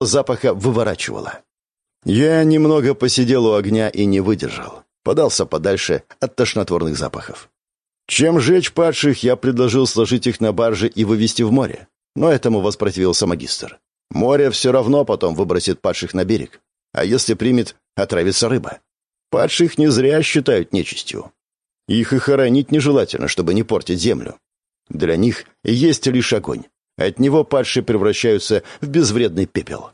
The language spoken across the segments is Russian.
запаха выворачивало. Я немного посидел у огня и не выдержал. Подался подальше от тошнотворных запахов. Чем жечь падших, я предложил сложить их на барже и вывести в море. Но этому воспротивился магистр. Море все равно потом выбросит падших на берег. А если примет, отравится рыба. Падших не зря считают нечистью. Их и хоронить нежелательно, чтобы не портить землю. Для них есть лишь огонь. От него падшие превращаются в безвредный пепел.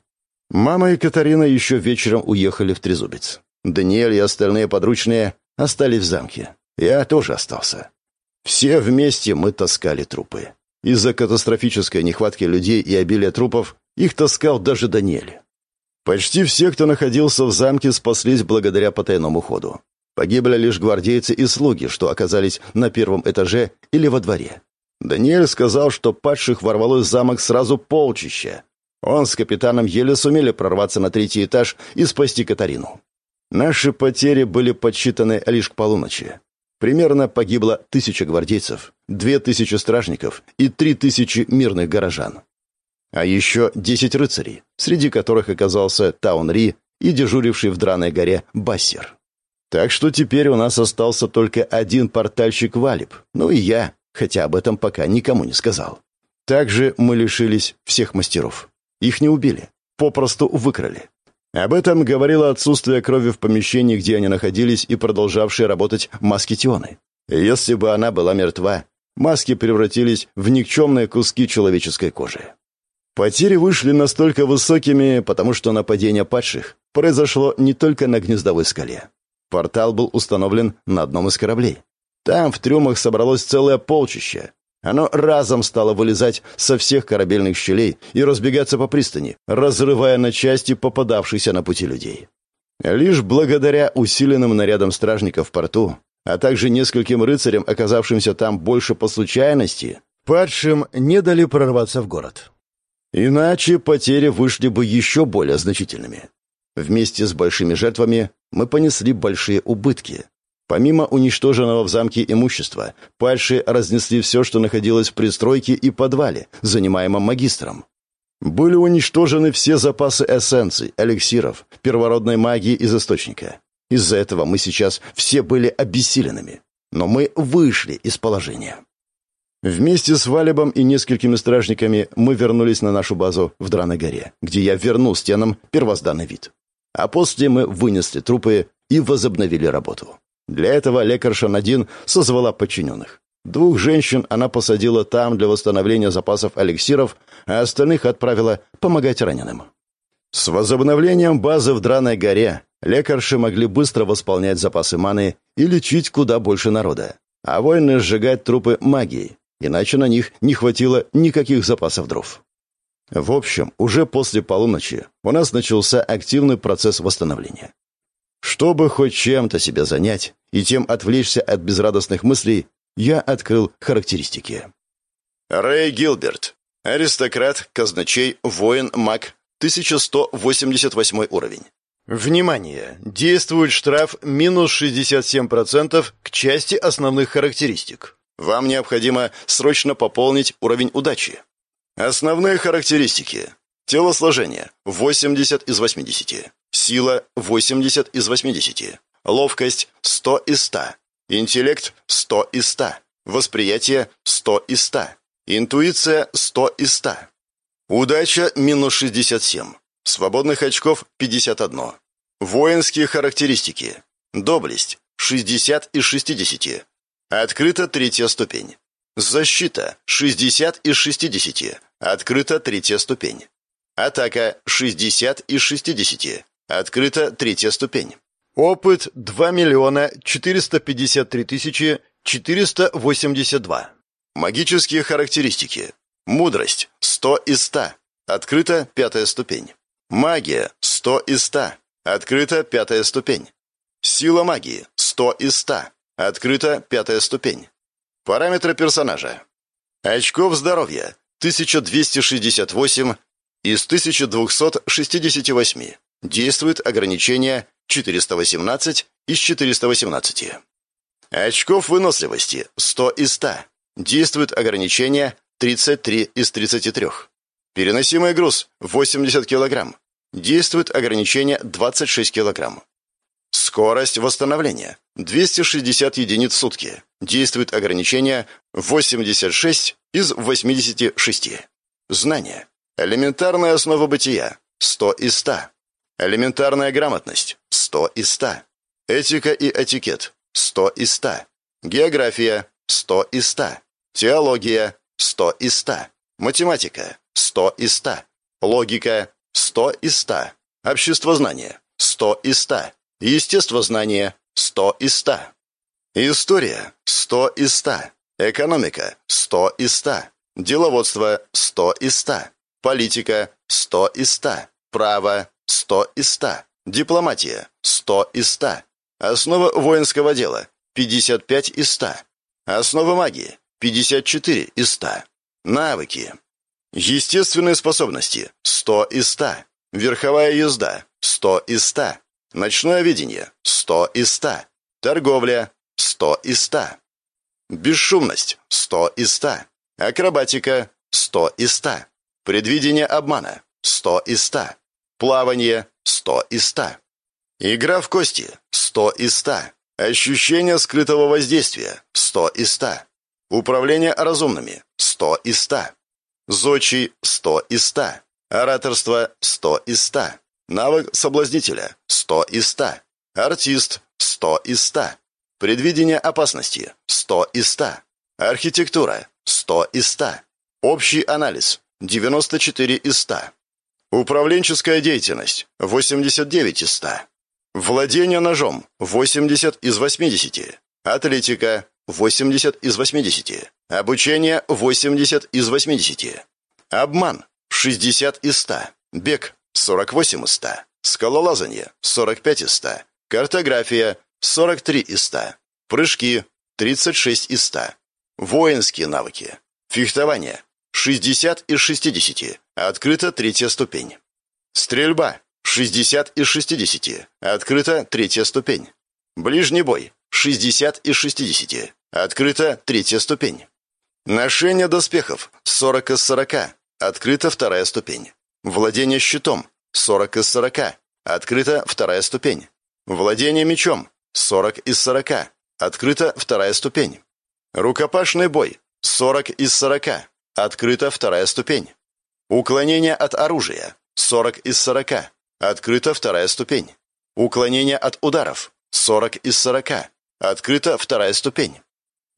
Мама и Катарина еще вечером уехали в Трезубец. Даниэль и остальные подручные остались в замке. Я тоже остался. Все вместе мы таскали трупы. Из-за катастрофической нехватки людей и обилия трупов их таскал даже Даниэль. Почти все, кто находился в замке, спаслись благодаря потайному ходу. Погибли лишь гвардейцы и слуги, что оказались на первом этаже или во дворе. Даниэль сказал, что падших ворвалось в замок сразу полчища. Он с капитаном еле сумели прорваться на третий этаж и спасти Катарину. Наши потери были подсчитаны лишь к полуночи. Примерно погибло тысяча гвардейцев, две тысячи стражников и три тысячи мирных горожан. А еще десять рыцарей, среди которых оказался Таун-Ри и дежуривший в Драной горе Бассер. Так что теперь у нас остался только один портальщик Валиб, ну и я, хотя об этом пока никому не сказал. Также мы лишились всех мастеров. Их не убили, попросту выкрали. Об этом говорило отсутствие крови в помещении, где они находились, и продолжавшие работать маскетионы. Если бы она была мертва, маски превратились в никчемные куски человеческой кожи. Потери вышли настолько высокими, потому что нападение падших произошло не только на гнездовой скале. Портал был установлен на одном из кораблей. Там в трюмах собралось целое полчище, оно разом стало вылезать со всех корабельных щелей и разбегаться по пристани, разрывая на части попадавшихся на пути людей. Лишь благодаря усиленным нарядам стражников в порту, а также нескольким рыцарям, оказавшимся там больше по случайности, падшим не дали прорваться в город. Иначе потери вышли бы еще более значительными. Вместе с большими жертвами мы понесли большие убытки, Помимо уничтоженного в замке имущества, пальши разнесли все, что находилось в пристройке и подвале, занимаемом магистром. Были уничтожены все запасы эссенций, эликсиров, первородной магии из источника. Из-за этого мы сейчас все были обессиленными. Но мы вышли из положения. Вместе с Валебом и несколькими стражниками мы вернулись на нашу базу в Драной горе, где я вернул стенам первозданный вид. А после мы вынесли трупы и возобновили работу. Для этого лекарша Надин созвала подчиненных. Двух женщин она посадила там для восстановления запасов эликсиров, а остальных отправила помогать раненым. С возобновлением базы в Драной горе лекарши могли быстро восполнять запасы маны и лечить куда больше народа, а воины сжигать трупы магией, иначе на них не хватило никаких запасов дров. В общем, уже после полуночи у нас начался активный процесс восстановления. Чтобы хоть чем-то себя занять и тем отвлечься от безрадостных мыслей, я открыл характеристики. Рэй Гилберт. Аристократ, казначей, воин, маг. 1188 уровень. Внимание! Действует штраф минус 67% к части основных характеристик. Вам необходимо срочно пополнить уровень удачи. Основные характеристики. Телосложение – 80 из 80. Сила – 80 из 80. Ловкость – 100 из 100. Интеллект – 100 из 100. Восприятие – 100 из 100. Интуиция – 100 из 100. Удача – минус 67. Свободных очков – 51. Воинские характеристики. Доблесть – 60 из 60. Открыта третья ступень. Защита – 60 из 60. Открыта третья ступень. Атака – 60 из 60. Открыта третья ступень. Опыт 2 миллиона 453 тысячи 482. Магические характеристики. Мудрость 100 из 100. Открыта пятая ступень. Магия 100 из 100. Открыта пятая ступень. Сила магии 100 из 100. Открыта пятая ступень. Параметры персонажа. Очков здоровья 1268 из 1268. Действует ограничение 418 из 418. Очков выносливости 100 из 100. Действует ограничение 33 из 33. Переносимый груз 80 кг. Действует ограничение 26 кг. Скорость восстановления 260 единиц в сутки. Действует ограничение 86 из 86. Знание. Элементарная основа бытия 100 из 100. Элементарная грамотность 100 из 100. Этика и этикет 100 из 100. География 100 из 100. Теология 100 из 100. Математика 100 из 100. Логика 100 из 100. Обществознание 100 из 100. Естествознание 100 из 100. История 100 из 100. Экономика 100 из 100. Деловодство 100 из 100. Политика 100 из 100. Право 100 из 100. Дипломатия 100 из 100. Основа воинского дела 55 из 100. Основа магии 54 из 100. Навыки. Естественные способности 100 из 100. Верховая езда 100 из 100. Ночное видение – 100 из 100. Торговля – 100 из 100. Бесшумность – 100 из 100. Акробатика – 100 из 100. Предвидение обмана – 100 из 100. Плавание – 100 из 100. Игра в кости – 100 из 100. Ощущение скрытого воздействия – 100 из 100. Управление разумными – 100 из 100. Зодчий – 100 из 100. Ораторство – 100 из 100. Навык соблазнителя – 100 из 100. Артист – 100 из 100. Предвидение опасности – 100 из 100. Архитектура – 100 из 100. Общий анализ – 94 из 100. Управленческая деятельность – 89 из 100. Владение ножом – 80 из 80. Атлетика – 80 из 80. Обучение – 80 из 80. Обман – 60 из 100. Бег 48 из 100. Скалолазание – 45 из 100. Картография – 43 из 100. Прыжки – 36 из 100. Воинские навыки. Фехтование – 60 из 60. Открыта третья ступень. Стрельба – 60 из 60. Открыта третья ступень. Ближний бой – 60 из 60. Открыта третья ступень. Ношение доспехов – 40 из 40. Открыта вторая ступень. Владение щитом – 40 из 40. Открыта вторая ступень. Владение мечом – 40 из 40. Открыта вторая ступень. Рукопашный бой – 40 из 40. Открыта вторая ступень. Уклонение от оружия – 40 из 40. Открыта вторая ступень. Уклонение от ударов – 40 из 40. Открыта вторая ступень.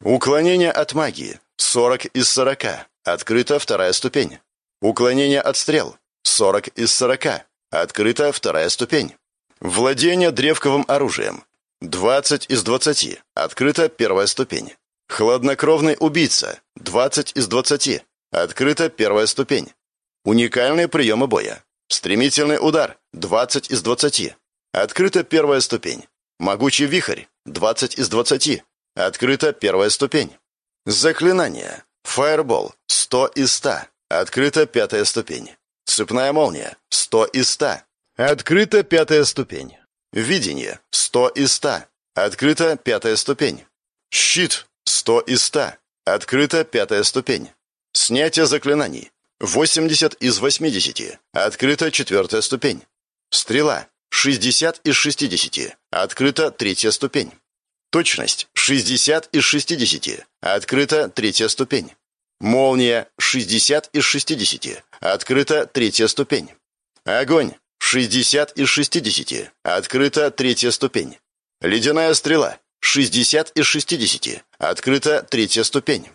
Уклонение от магии – 40 из 40. Открыта вторая ступень. Уклонение от стрел 40 из 40. Открыта вторая ступень. Владение древковым оружием. 20 из 20. Открыта первая ступень. Хладнокровный убийца. 20 из 20. Открыта первая ступень. Уникальные приемы боя. Стремительный удар. 20 из 20. Открыта первая ступень. Могучий вихрь. 20 из 20. Открыта первая ступень. Заклинание. Фаербол. 100 из 100. Открыта пятая ступень. Цепная молния. 100 из 100. Открыта пятая ступень. Видение. 100 из 100. Открыта пятая ступень. Щит. 100 из 100. Открыта пятая ступень. Снятие заклинаний. 80 из 80. Открыта четвертая ступень. Стрела. 60 из 60. Открыта третья ступень. Точность. 60 из 60. Открыта третья ступень. Молния 60 из 60. Открыта третья ступень. Огонь 60 из 60. Открыта третья ступень. Ледяная стрела 60 из 60. Открыта третья ступень.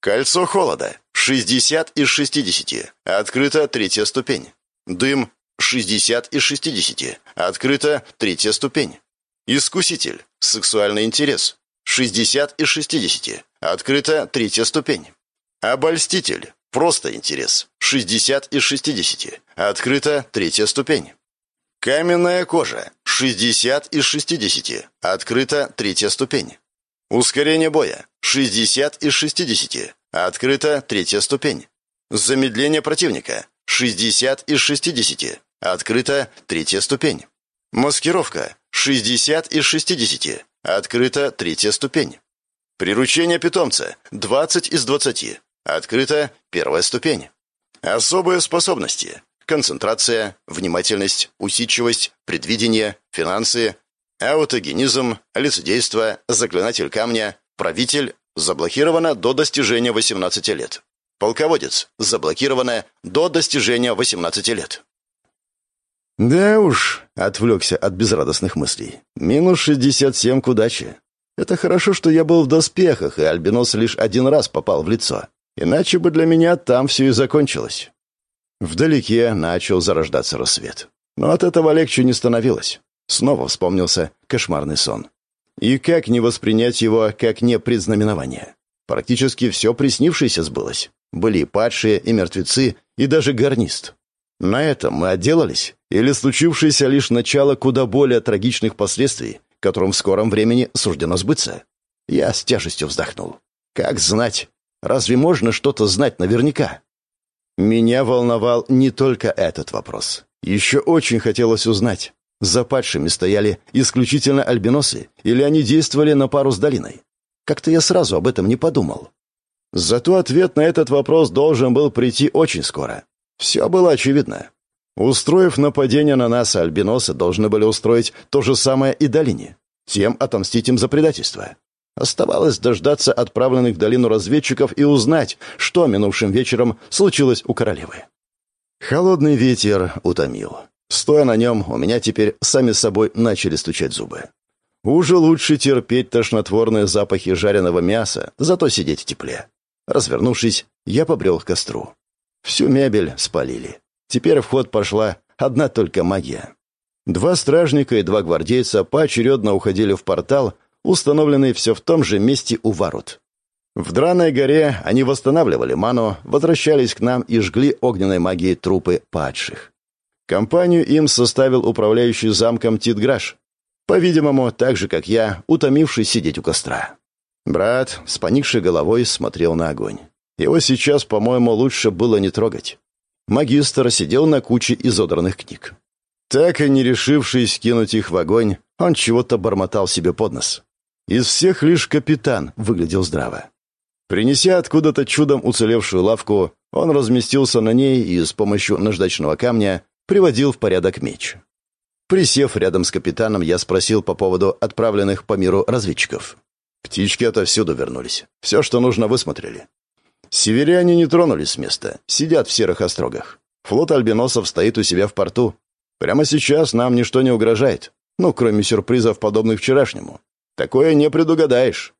Кольцо холода 60 из 60. Открыта третья ступень. Дым 60 из 60. Открыта третья ступень. Искуситель. Сексуальный интерес. 60 из 60. Открыта третья ступень. Обольститель. Просто интерес. 60 из 60. Открыта третья ступень. Каменная кожа. 60 из 60. Открыта третья ступень. Ускорение боя. 60 из 60. Открыта третья ступень. Замедление противника. 60 из 60. Открыта третья ступень. Маскировка. 60 из 60. Открыта третья ступень. Приручение питомца. 20 из 20. Открыта первая ступень. Особые способности. Концентрация, внимательность, усидчивость, предвидение, финансы, аутогенизм, лицедейство, заклинатель камня, правитель, заблокировано до достижения 18 лет. Полководец, заблокировано до достижения 18 лет. Да уж, отвлекся от безрадостных мыслей. Минус 67 к удаче. Это хорошо, что я был в доспехах, и Альбинос лишь один раз попал в лицо. Иначе бы для меня там все и закончилось. Вдалеке начал зарождаться рассвет. Но от этого легче не становилось. Снова вспомнился кошмарный сон. И как не воспринять его как не предзнаменование? Практически все приснившееся сбылось. Были и падшие, и мертвецы, и даже гарнист. На этом мы отделались? Или случившееся лишь начало куда более трагичных последствий, которым в скором времени суждено сбыться? Я с тяжестью вздохнул. Как знать? Разве можно что-то знать наверняка? Меня волновал не только этот вопрос. Еще очень хотелось узнать, за падшими стояли исключительно альбиносы или они действовали на пару с долиной. Как-то я сразу об этом не подумал. Зато ответ на этот вопрос должен был прийти очень скоро. Все было очевидно. Устроив нападение на нас, альбиносы должны были устроить то же самое и долине. Тем отомстить им за предательство. Оставалось дождаться отправленных в долину разведчиков и узнать, что минувшим вечером случилось у королевы. Холодный ветер утомил. Стоя на нем, у меня теперь сами собой начали стучать зубы. Уже лучше терпеть тошнотворные запахи жареного мяса, зато сидеть в тепле. Развернувшись, я побрел к костру. Всю мебель спалили. Теперь в ход пошла одна только магия. Два стражника и два гвардейца поочередно уходили в портал, установленный все в том же месте у ворот. В Драной горе они восстанавливали ману, возвращались к нам и жгли огненной магией трупы падших. Компанию им составил управляющий замком Титграш, по-видимому, так же, как я, утомившись сидеть у костра. Брат с поникшей головой смотрел на огонь. Его сейчас, по-моему, лучше было не трогать. Магистр сидел на куче изодранных книг. Так и не решившись кинуть их в огонь, он чего-то бормотал себе под нос. Из всех лишь капитан выглядел здраво. Принеся откуда-то чудом уцелевшую лавку, он разместился на ней и с помощью наждачного камня приводил в порядок меч. Присев рядом с капитаном, я спросил по поводу отправленных по миру разведчиков. Птички отовсюду вернулись. Все, что нужно, высмотрели. Северяне не тронулись с места, сидят в серых острогах. Флот альбиносов стоит у себя в порту. Прямо сейчас нам ничто не угрожает, ну, кроме сюрпризов, подобных вчерашнему. Такое не предугадаешь.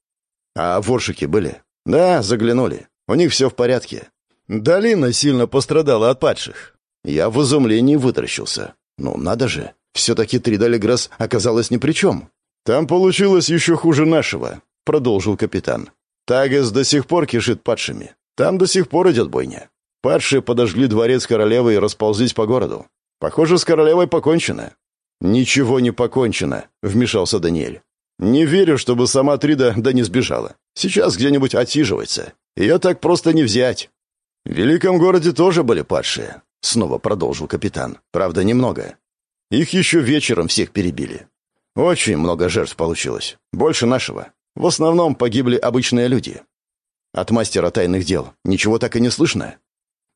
А воршики были? Да, заглянули. У них все в порядке. Долина сильно пострадала от падших. Я в изумлении вытаращился. Ну, надо же. Все-таки Тридалиграс оказалась ни при чем. Там получилось еще хуже нашего, продолжил капитан. Тагас до сих пор кишит падшими. Там до сих пор идет бойня. Падшие подожгли дворец королевы и расползлись по городу. Похоже, с королевой покончено. «Ничего не покончено», — вмешался Даниэль. «Не верю, чтобы сама Трида да не сбежала. Сейчас где-нибудь отсиживается. Ее так просто не взять». «В великом городе тоже были падшие», — снова продолжил капитан. «Правда, немного. Их еще вечером всех перебили. Очень много жертв получилось. Больше нашего. В основном погибли обычные люди. От мастера тайных дел ничего так и не слышно.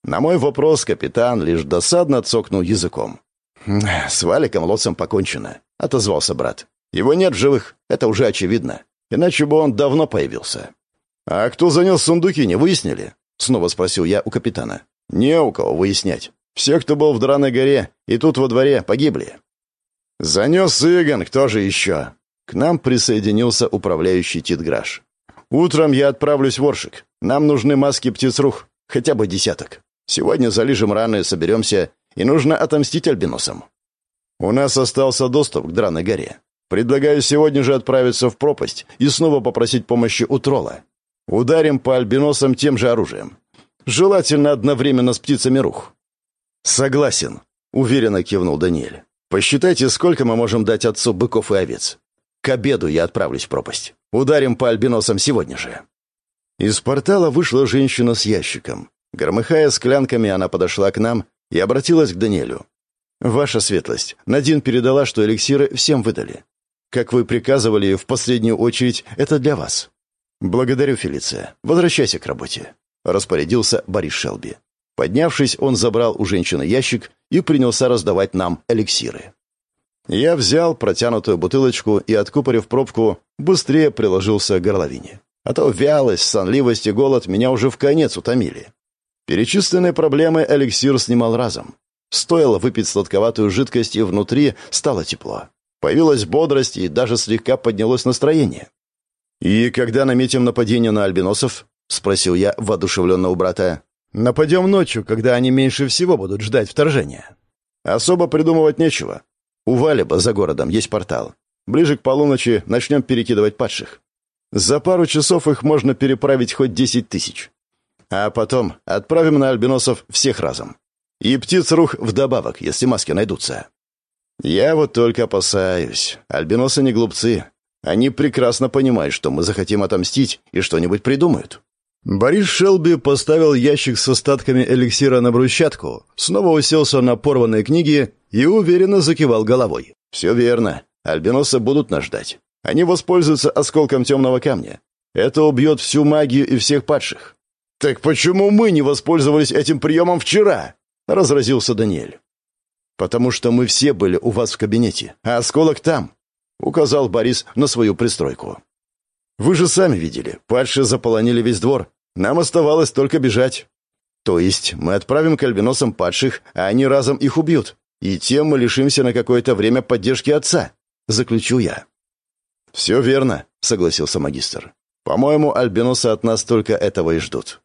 На мой вопрос капитан лишь досадно цокнул языком. «С Валиком Лотцем покончено», — отозвался брат. «Его нет в живых, это уже очевидно. Иначе бы он давно появился». «А кто занес сундуки, не выяснили?» — снова спросил я у капитана. «Не у кого выяснять. Все, кто был в Драной горе и тут во дворе, погибли». «Занес Игон, кто же еще?» К нам присоединился управляющий Титграш. «Утром я отправлюсь в Оршик. Нам нужны маски птиц-рух, хотя бы десяток. Сегодня залижем раны, соберемся, и нужно отомстить альбиносам. У нас остался доступ к Драной горе. Предлагаю сегодня же отправиться в пропасть и снова попросить помощи у тролла. Ударим по альбиносам тем же оружием. Желательно одновременно с птицами рух». «Согласен», — уверенно кивнул Даниэль. «Посчитайте, сколько мы можем дать отцу быков и овец. К обеду я отправлюсь в пропасть. Ударим по альбиносам сегодня же». Из портала вышла женщина с ящиком. Громыхая склянками, она подошла к нам и обратилась к Даниэлю. «Ваша светлость, Надин передала, что эликсиры всем выдали. Как вы приказывали, в последнюю очередь, это для вас». «Благодарю, Фелиция. Возвращайся к работе», — распорядился Борис Шелби. Поднявшись, он забрал у женщины ящик и принялся раздавать нам эликсиры. Я взял протянутую бутылочку и, откупорив пробку, быстрее приложился к горловине. А то вялость, сонливость и голод меня уже в конец утомили. Перечисленные проблемы эликсир снимал разом. Стоило выпить сладковатую жидкость, и внутри стало тепло. Появилась бодрость, и даже слегка поднялось настроение. «И когда наметим нападение на альбиносов?» — спросил я воодушевленно у брата. «Нападем ночью, когда они меньше всего будут ждать вторжения». «Особо придумывать нечего. У Валиба за городом есть портал. Ближе к полуночи начнем перекидывать падших. За пару часов их можно переправить хоть десять тысяч. А потом отправим на альбиносов всех разом. И птиц рух вдобавок, если маски найдутся. Я вот только опасаюсь. Альбиносы не глупцы. Они прекрасно понимают, что мы захотим отомстить и что-нибудь придумают. Борис Шелби поставил ящик с остатками эликсира на брусчатку, снова уселся на порванные книги и уверенно закивал головой. «Все верно. Альбиносы будут нас ждать. Они воспользуются осколком темного камня. Это убьет всю магию и всех падших». «Так почему мы не воспользовались этим приемом вчера?» — разразился Даниэль. «Потому что мы все были у вас в кабинете, а осколок там», — указал Борис на свою пристройку. Вы же сами видели, падшие заполонили весь двор. Нам оставалось только бежать. То есть мы отправим к альбиносам падших, а они разом их убьют. И тем мы лишимся на какое-то время поддержки отца. Заключу я. «Все верно», — согласился магистр. «По-моему, альбиносы от нас только этого и ждут.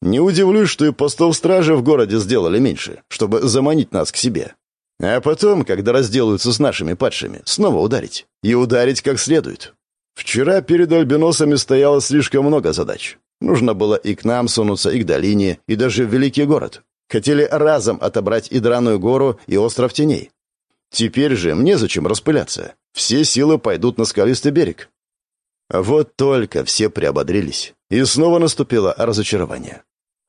Не удивлюсь, что и постов стражи в городе сделали меньше, чтобы заманить нас к себе. А потом, когда разделаются с нашими падшими, снова ударить. И ударить как следует. Вчера перед альбиносами стояло слишком много задач. Нужно было и к нам сунуться, и к долине, и даже в Великий город. Хотели разом отобрать и Драную гору, и Остров Теней. Теперь же мне зачем распыляться. Все силы пойдут на скалистый берег. Вот только все приободрились. И снова наступило разочарование.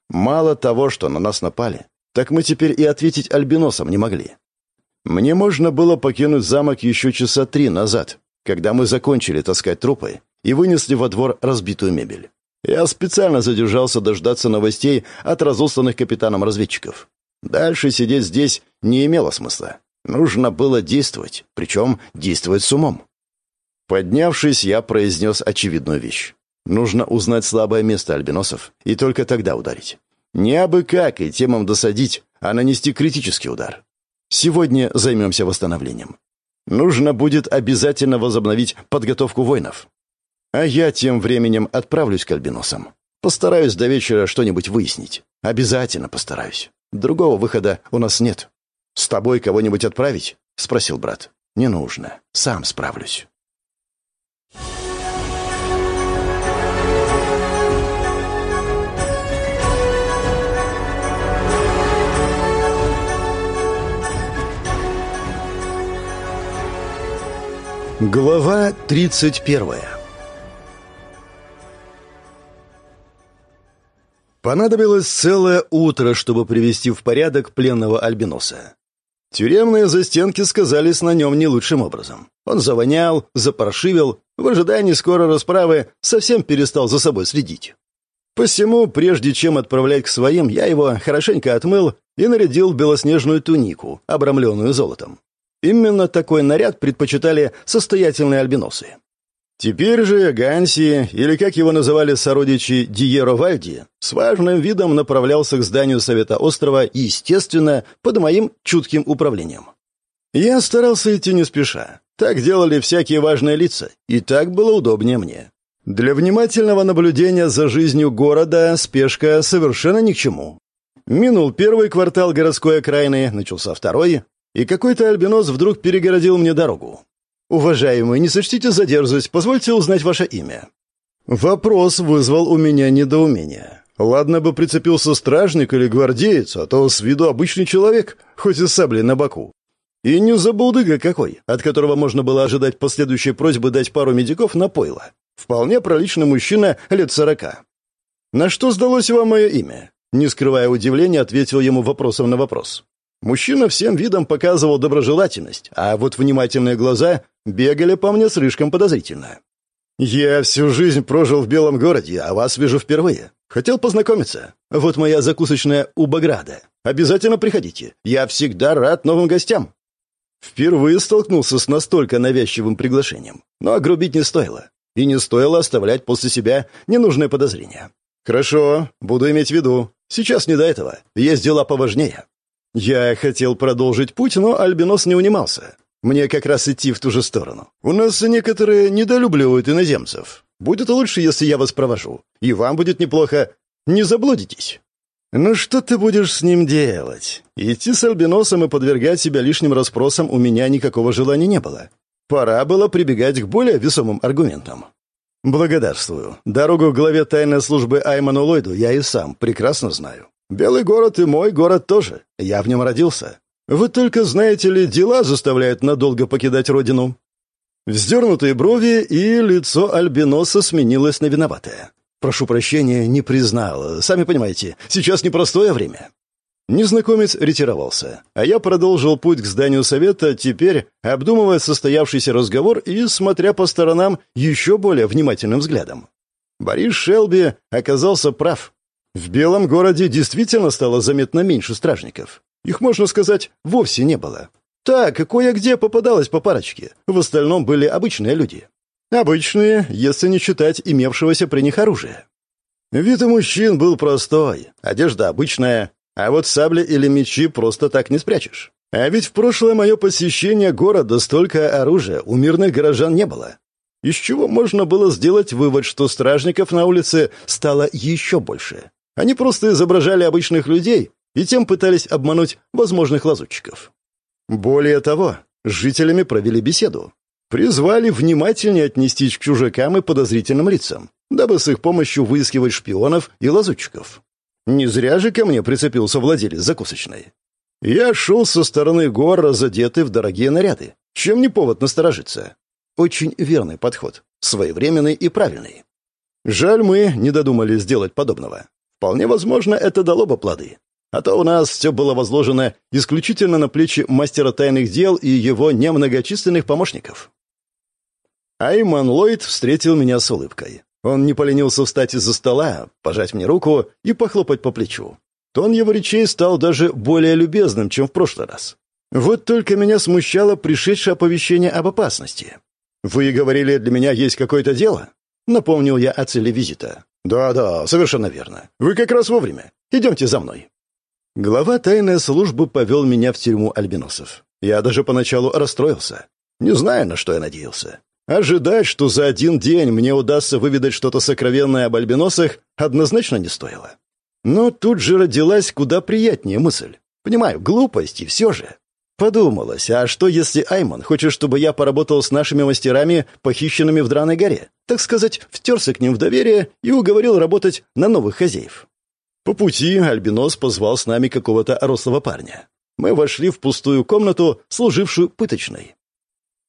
Мало того, что на нас напали, так мы теперь и ответить альбиносам не могли. Мне можно было покинуть замок еще часа три назад, когда мы закончили таскать трупы и вынесли во двор разбитую мебель. Я специально задержался дождаться новостей от разосланных капитаном разведчиков. Дальше сидеть здесь не имело смысла. Нужно было действовать, причем действовать с умом. Поднявшись, я произнес очевидную вещь. Нужно узнать слабое место альбиносов и только тогда ударить. Не абы как и темам досадить, а нанести критический удар. Сегодня займемся восстановлением. Нужно будет обязательно возобновить подготовку воинов. А я тем временем отправлюсь к альбиносам. Постараюсь до вечера что-нибудь выяснить. Обязательно постараюсь. Другого выхода у нас нет. С тобой кого-нибудь отправить? спросил брат. Не нужно. Сам справлюсь. Глава 31 Понадобилось целое утро, чтобы привести в порядок пленного альбиноса. Тюремные застенки сказались на нем не лучшим образом. Он завонял, запаршивил, в ожидании скорой расправы совсем перестал за собой следить. Посему, прежде чем отправлять к своим, я его хорошенько отмыл и нарядил белоснежную тунику, обрамленную золотом. Именно такой наряд предпочитали состоятельные альбиносы. Теперь же Ганси, или как его называли сородичи Диеро Вальди, с важным видом направлялся к зданию Совета острова, естественно, под моим чутким управлением. Я старался идти не спеша. Так делали всякие важные лица, и так было удобнее мне. Для внимательного наблюдения за жизнью города спешка совершенно ни к чему. Минул первый квартал городской окраины, начался второй, и какой-то альбинос вдруг перегородил мне дорогу. «Уважаемый, не сочтите за позвольте узнать ваше имя». Вопрос вызвал у меня недоумение. Ладно бы прицепился стражник или гвардеец, а то с виду обычный человек, хоть и с саблей на боку. И не забулдыга какой, от которого можно было ожидать последующей просьбы дать пару медиков на пойло. Вполне проличный мужчина лет сорока. «На что сдалось вам мое имя?» Не скрывая удивления, ответил ему вопросом на вопрос. Мужчина всем видом показывал доброжелательность, а вот внимательные глаза бегали по мне слишком подозрительно. «Я всю жизнь прожил в Белом городе, а вас вижу впервые. Хотел познакомиться. Вот моя закусочная у Баграда. Обязательно приходите. Я всегда рад новым гостям». Впервые столкнулся с настолько навязчивым приглашением. Но огрубить не стоило. И не стоило оставлять после себя ненужные подозрения. «Хорошо, буду иметь в виду. Сейчас не до этого. Есть дела поважнее». Я хотел продолжить путь, но Альбинос не унимался. Мне как раз идти в ту же сторону. У нас некоторые недолюбливают иноземцев. Будет лучше, если я вас провожу. И вам будет неплохо. Не заблудитесь. Ну что ты будешь с ним делать? Идти с альбиносом и подвергать себя лишним расспросам у меня никакого желания не было. Пора было прибегать к более весомым аргументам. Благодарствую. Дорогу к главе тайной службы Айману Ллойду я и сам прекрасно знаю. Белый город и мой город тоже. Я в нем родился. Вы только, знаете ли, дела заставляют надолго покидать родину». Вздернутые брови и лицо Альбиноса сменилось на виноватое. «Прошу прощения, не признал. Сами понимаете, сейчас непростое время». Незнакомец ретировался, а я продолжил путь к зданию совета, теперь обдумывая состоявшийся разговор и смотря по сторонам еще более внимательным взглядом. Борис Шелби оказался прав. В Белом городе действительно стало заметно меньше стражников. Их, можно сказать, вовсе не было. Так, кое-где попадалось по парочке. В остальном были обычные люди. Обычные, если не считать имевшегося при них оружия. Вид у мужчин был простой, одежда обычная, а вот сабли или мечи просто так не спрячешь. А ведь в прошлое мое посещение города столько оружия у мирных горожан не было. Из чего можно было сделать вывод, что стражников на улице стало еще больше. Они просто изображали обычных людей и тем пытались обмануть возможных лазутчиков. Более того, с жителями провели беседу. Призвали внимательнее отнестись к чужакам и подозрительным лицам, дабы с их помощью выискивать шпионов и лазутчиков. Не зря же ко мне прицепился владелец закусочной. Я шел со стороны гор, разодетый в дорогие наряды. Чем не повод насторожиться? Очень верный подход, своевременный и правильный. Жаль, мы не додумали сделать подобного. Вполне возможно, это дало бы плоды. А то у нас все было возложено исключительно на плечи мастера тайных дел и его немногочисленных помощников. Айман Ллойд встретил меня с улыбкой. Он не поленился встать из-за стола, пожать мне руку и похлопать по плечу. Тон его речей стал даже более любезным, чем в прошлый раз. Вот только меня смущало пришедшее оповещение об опасности. «Вы говорили, для меня есть какое-то дело?» Напомнил я о цели визита. «Да-да, совершенно верно. Вы как раз вовремя. Идемте за мной». Глава тайной службы повел меня в тюрьму альбиносов. Я даже поначалу расстроился. Не знаю, на что я надеялся. Ожидать, что за один день мне удастся выведать что-то сокровенное об альбиносах, однозначно не стоило. Но тут же родилась куда приятнее мысль. Понимаю, глупость и все же. Подумалось, а что если Айман хочет, чтобы я поработал с нашими мастерами, похищенными в Драной горе? Так сказать, втерся к ним в доверие и уговорил работать на новых хозяев. По пути Альбинос позвал с нами какого-то рослого парня. Мы вошли в пустую комнату, служившую пыточной.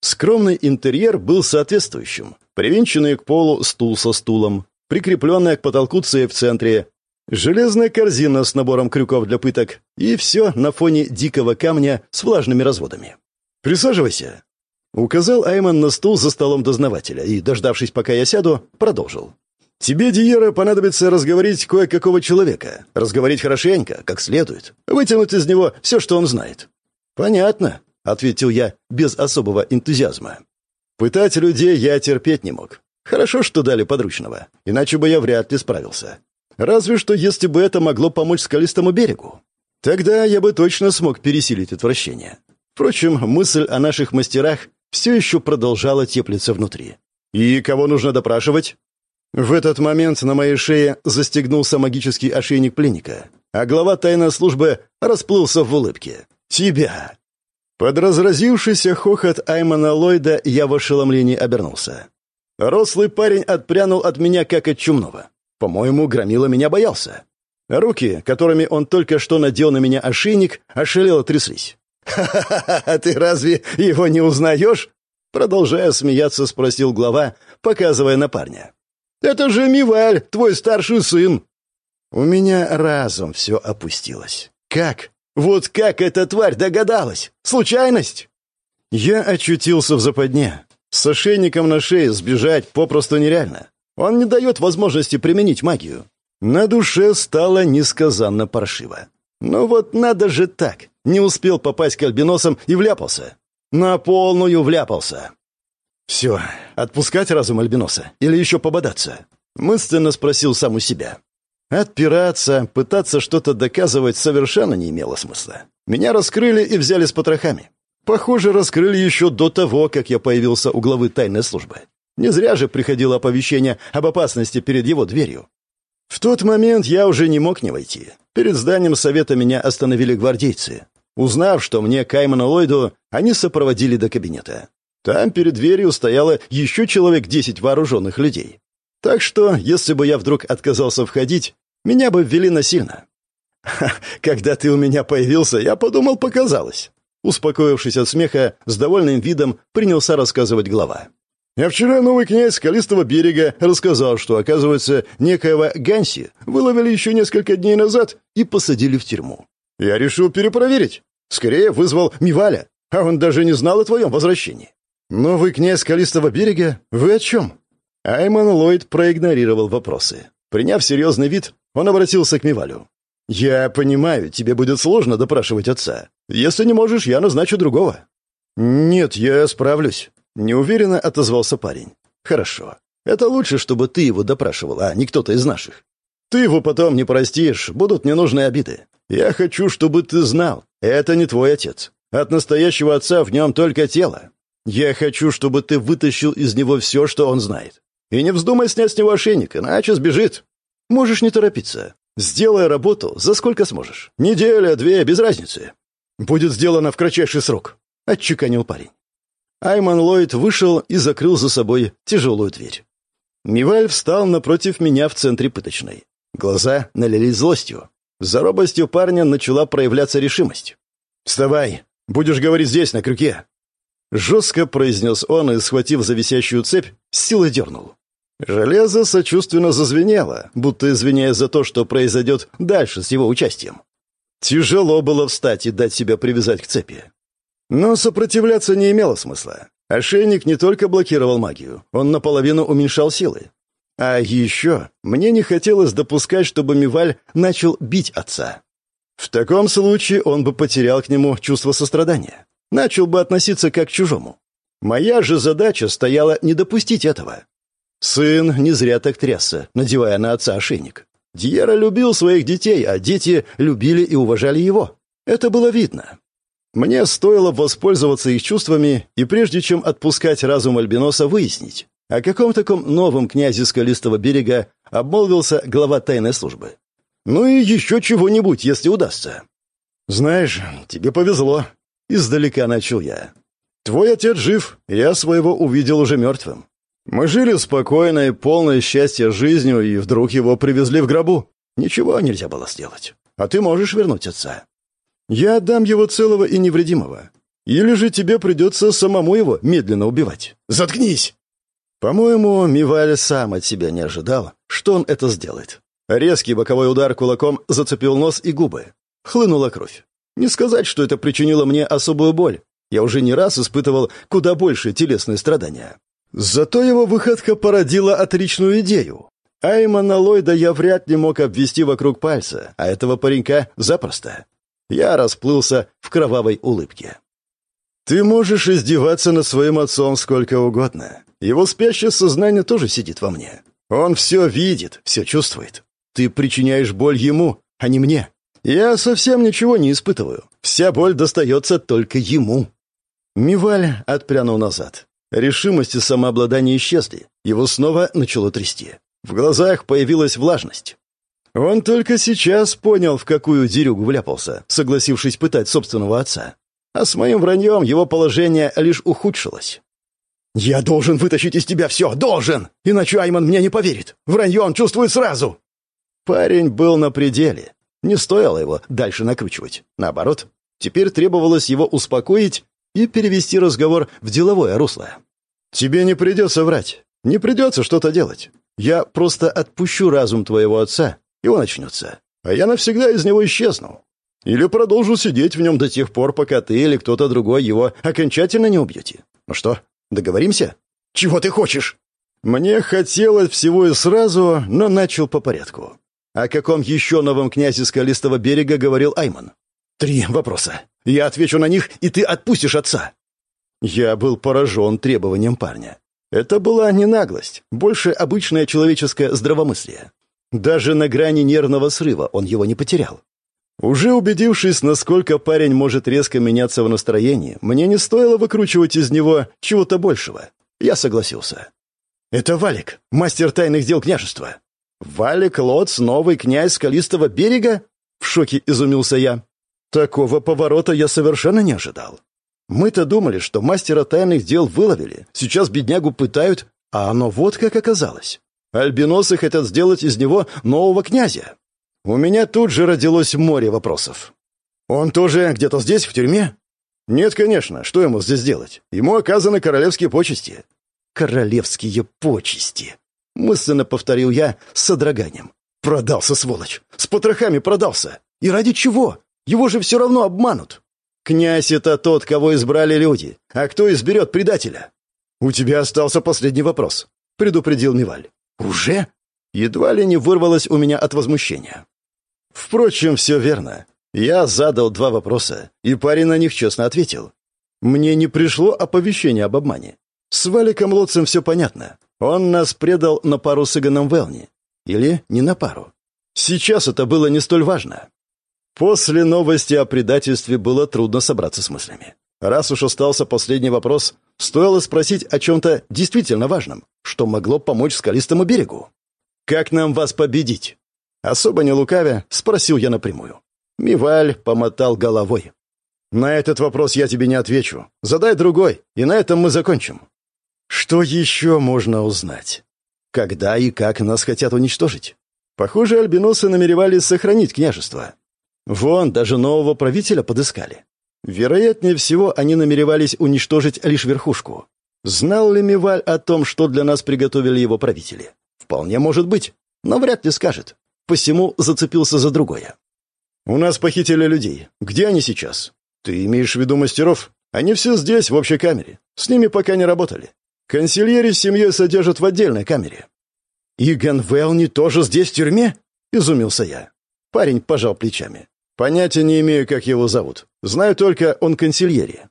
Скромный интерьер был соответствующим. Привинченный к полу стул со стулом, прикрепленная к потолку цепь в центре, железная корзина с набором крюков для пыток и все на фоне дикого камня с влажными разводами. «Присаживайся», — указал Айман на стул за столом дознавателя и, дождавшись, пока я сяду, продолжил. Тебе, Диера, понадобится разговорить кое-какого человека. Разговорить хорошенько, как следует. Вытянуть из него все, что он знает». «Понятно», — ответил я без особого энтузиазма. «Пытать людей я терпеть не мог. Хорошо, что дали подручного, иначе бы я вряд ли справился. Разве что, если бы это могло помочь скалистому берегу. Тогда я бы точно смог пересилить отвращение. Впрочем, мысль о наших мастерах все еще продолжала теплиться внутри. «И кого нужно допрашивать?» В этот момент на моей шее застегнулся магический ошейник пленника, а глава тайной службы расплылся в улыбке. «Тебя!» Под разразившийся хохот Аймана Ллойда я в ошеломлении обернулся. Рослый парень отпрянул от меня, как от чумного. По-моему, Громила меня боялся. Руки, которыми он только что надел на меня ошейник, ошалело тряслись. «Ха-ха-ха, ты разве его не узнаешь?» Продолжая смеяться, спросил глава, показывая на парня. Это же Миваль, твой старший сын!» У меня разом все опустилось. «Как? Вот как эта тварь догадалась? Случайность?» Я очутился в западне. С ошейником на шее сбежать попросту нереально. Он не дает возможности применить магию. На душе стало несказанно паршиво. Ну вот надо же так. Не успел попасть к альбиносам и вляпался. На полную вляпался. «Все, отпускать разум альбиноса или еще пободаться?» Мысленно спросил сам у себя. Отпираться, пытаться что-то доказывать совершенно не имело смысла. Меня раскрыли и взяли с потрохами. Похоже, раскрыли еще до того, как я появился у главы тайной службы. Не зря же приходило оповещение об опасности перед его дверью. В тот момент я уже не мог не войти. Перед зданием совета меня остановили гвардейцы. Узнав, что мне Кайману Ллойду, они сопроводили до кабинета. Там перед дверью стояло еще человек десять вооруженных людей. Так что, если бы я вдруг отказался входить, меня бы ввели насильно. когда ты у меня появился, я подумал, показалось. Успокоившись от смеха, с довольным видом принялся рассказывать глава. А вчера новый князь Скалистого берега рассказал, что, оказывается, некоего Ганси выловили еще несколько дней назад и посадили в тюрьму. Я решил перепроверить. Скорее вызвал Миваля, а он даже не знал о твоем возвращении. «Новый князь Скалистого берега? Вы о чем?» Айман Ллойд проигнорировал вопросы. Приняв серьезный вид, он обратился к Мивалю. «Я понимаю, тебе будет сложно допрашивать отца. Если не можешь, я назначу другого». «Нет, я справлюсь», — неуверенно отозвался парень. «Хорошо. Это лучше, чтобы ты его допрашивал, а не кто-то из наших. Ты его потом не простишь, будут ненужные обиды. Я хочу, чтобы ты знал, это не твой отец. От настоящего отца в нем только тело. Я хочу, чтобы ты вытащил из него все, что он знает. И не вздумай снять с него ошейник, иначе сбежит. Можешь не торопиться. Сделай работу за сколько сможешь. Неделя, две, без разницы. Будет сделано в кратчайший срок», — отчеканил парень. Айман Ллойд вышел и закрыл за собой тяжелую дверь. Миваль встал напротив меня в центре пыточной. Глаза налились злостью. За робостью парня начала проявляться решимость. «Вставай! Будешь говорить здесь, на крюке!» Жестко произнес он и, схватив за висящую цепь, с силой дернул. Железо сочувственно зазвенело, будто извиняясь за то, что произойдет дальше с его участием. Тяжело было встать и дать себя привязать к цепи. Но сопротивляться не имело смысла. Ошейник не только блокировал магию, он наполовину уменьшал силы. А еще мне не хотелось допускать, чтобы Миваль начал бить отца. В таком случае он бы потерял к нему чувство сострадания. Начал бы относиться как к чужому. Моя же задача стояла не допустить этого. Сын не зря так трясся, надевая на отца ошейник. Дьера любил своих детей, а дети любили и уважали его. Это было видно. Мне стоило воспользоваться их чувствами и прежде чем отпускать разум Альбиноса выяснить, о каком таком новом князе Скалистого берега обмолвился глава тайной службы. Ну и еще чего-нибудь, если удастся. «Знаешь, тебе повезло», — издалека начал я. «Твой отец жив, я своего увидел уже мертвым. Мы жили спокойно и полное счастья жизнью, и вдруг его привезли в гробу. Ничего нельзя было сделать. А ты можешь вернуть отца. Я отдам его целого и невредимого. Или же тебе придется самому его медленно убивать. Заткнись!» По-моему, Миваль сам от себя не ожидал, что он это сделает. Резкий боковой удар кулаком зацепил нос и губы. Хлынула кровь. Не сказать, что это причинило мне особую боль. Я уже не раз испытывал куда больше телесные страдания. Зато его выходка породила отличную идею. Аймана Ллойда я вряд ли мог обвести вокруг пальца, а этого паренька запросто. Я расплылся в кровавой улыбке. «Ты можешь издеваться над своим отцом сколько угодно. Его спящее сознание тоже сидит во мне. Он все видит, все чувствует. Ты причиняешь боль ему, а не мне. Я совсем ничего не испытываю. Вся боль достается только ему». Миваль отпрянул назад. Решимость и самообладание исчезли. Его снова начало трясти. В глазах появилась влажность. Он только сейчас понял, в какую дерюгу вляпался, согласившись пытать собственного отца. А с моим враньем его положение лишь ухудшилось. «Я должен вытащить из тебя все, должен! Иначе Айман мне не поверит. Вранье он чувствует сразу!» Парень был на пределе. Не стоило его дальше накручивать. Наоборот, теперь требовалось его успокоить и перевести разговор в деловое русло. «Тебе не придется врать, не придется что-то делать. Я просто отпущу разум твоего отца, и он очнется, а я навсегда из него исчезну. Или продолжу сидеть в нем до тех пор, пока ты или кто-то другой его окончательно не убьете. Ну что, договоримся? Чего ты хочешь?» Мне хотелось всего и сразу, но начал по порядку. О каком еще новом князе Скалистого берега говорил Айман? Три вопроса. Я отвечу на них, и ты отпустишь отца. Я был поражен требованием парня. Это была не наглость, больше обычное человеческое здравомыслие. Даже на грани нервного срыва он его не потерял. Уже убедившись, насколько парень может резко меняться в настроении, мне не стоило выкручивать из него чего-то большего. Я согласился. «Это Валик, мастер тайных дел княжества». «Валик Лоц, новый князь Скалистого берега?» В шоке изумился я. Такого поворота я совершенно не ожидал. Мы-то думали, что мастера тайных дел выловили, сейчас беднягу пытают, а оно вот как оказалось. Альбиносы хотят сделать из него нового князя. У меня тут же родилось море вопросов. Он тоже где-то здесь, в тюрьме? Нет, конечно, что ему здесь делать? Ему оказаны королевские почести. Королевские почести. Мысленно повторил я с содроганием. Продался, сволочь. С потрохами продался. И ради чего? Его же все равно обманут. Князь — это тот, кого избрали люди. А кто изберет предателя? У тебя остался последний вопрос, — предупредил Миваль. Уже? Едва ли не вырвалось у меня от возмущения. Впрочем, все верно. Я задал два вопроса, и парень на них честно ответил. Мне не пришло оповещение об обмане. С Валиком Лотцем все понятно. Он нас предал на пару с Иганом Велни. Или не на пару. Сейчас это было не столь важно. После новости о предательстве было трудно собраться с мыслями. Раз уж остался последний вопрос, стоило спросить о чем-то действительно важном, что могло помочь скалистому берегу. «Как нам вас победить?» Особо не лукавя, спросил я напрямую. Миваль помотал головой. «На этот вопрос я тебе не отвечу. Задай другой, и на этом мы закончим». «Что еще можно узнать? Когда и как нас хотят уничтожить?» Похоже, альбиносы намеревались сохранить княжество. Вон, даже нового правителя подыскали. Вероятнее всего, они намеревались уничтожить лишь верхушку. Знал ли Миваль о том, что для нас приготовили его правители? Вполне может быть, но вряд ли скажет. Посему зацепился за другое. «У нас похитили людей. Где они сейчас?» «Ты имеешь в виду мастеров? Они все здесь, в общей камере. С ними пока не работали. Консильери с семьей содержат в отдельной камере». «Иган Велни тоже здесь, в тюрьме?» — изумился я. Парень пожал плечами. Понятия не имею, как его зовут. Знаю только, он консильери.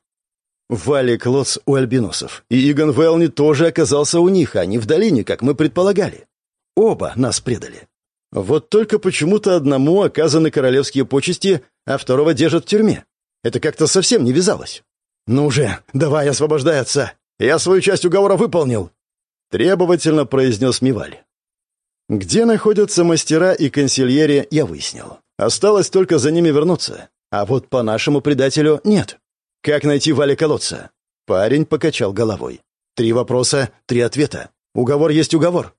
Валик Лотс у альбиносов. И Игон Велни тоже оказался у них, а не в долине, как мы предполагали. Оба нас предали. Вот только почему-то одному оказаны королевские почести, а второго держат в тюрьме. Это как-то совсем не вязалось. «Ну же, давай освобождай отца! Я свою часть уговора выполнил!» Требовательно произнес Миваль. Где находятся мастера и консильери, я выяснил. Осталось только за ними вернуться. А вот по нашему предателю нет. Как найти Вали колодца? Парень покачал головой. Три вопроса, три ответа. Уговор есть уговор.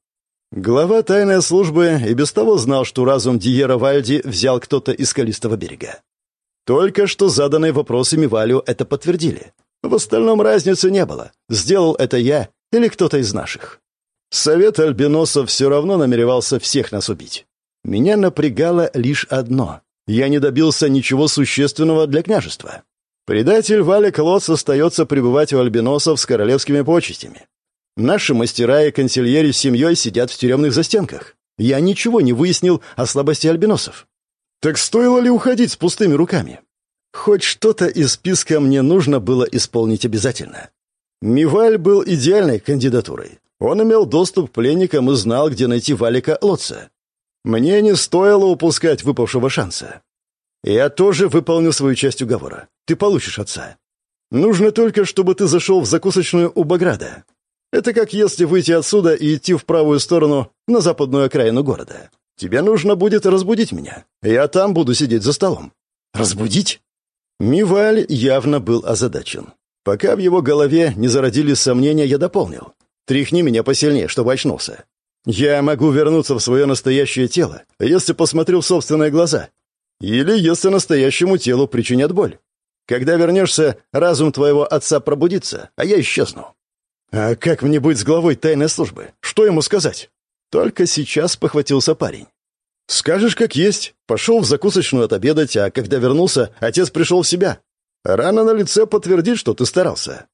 Глава тайной службы и без того знал, что разум Диера Вальди взял кто-то из скалистого берега. Только что заданные вопросами Валю это подтвердили. В остальном разницы не было. Сделал это я или кто-то из наших. Совет альбиносов все равно намеревался всех нас убить. Меня напрягало лишь одно. Я не добился ничего существенного для княжества. Предатель Валик Лотс остается пребывать у альбиносов с королевскими почестями. Наши мастера и консильери с семьей сидят в тюремных застенках. Я ничего не выяснил о слабости альбиносов. Так стоило ли уходить с пустыми руками? Хоть что-то из списка мне нужно было исполнить обязательно. Миваль был идеальной кандидатурой. Он имел доступ к пленникам и знал, где найти Валика Лотца. Мне не стоило упускать выпавшего шанса. Я тоже выполню свою часть уговора. Ты получишь отца. Нужно только, чтобы ты зашел в закусочную у Баграда. Это как если выйти отсюда и идти в правую сторону на западную окраину города. Тебе нужно будет разбудить меня. Я там буду сидеть за столом. Разбудить? Миваль явно был озадачен. Пока в его голове не зародились сомнения, я дополнил. Тряхни меня посильнее, чтобы очнулся. Я могу вернуться в свое настоящее тело, если посмотрю в собственные глаза. Или если настоящему телу причинят боль. Когда вернешься, разум твоего отца пробудится, а я исчезну. А как мне быть с главой тайной службы? Что ему сказать? Только сейчас похватился парень. Скажешь, как есть. Пошел в закусочную отобедать, а когда вернулся, отец пришел в себя. Рана на лице подтвердит, что ты старался.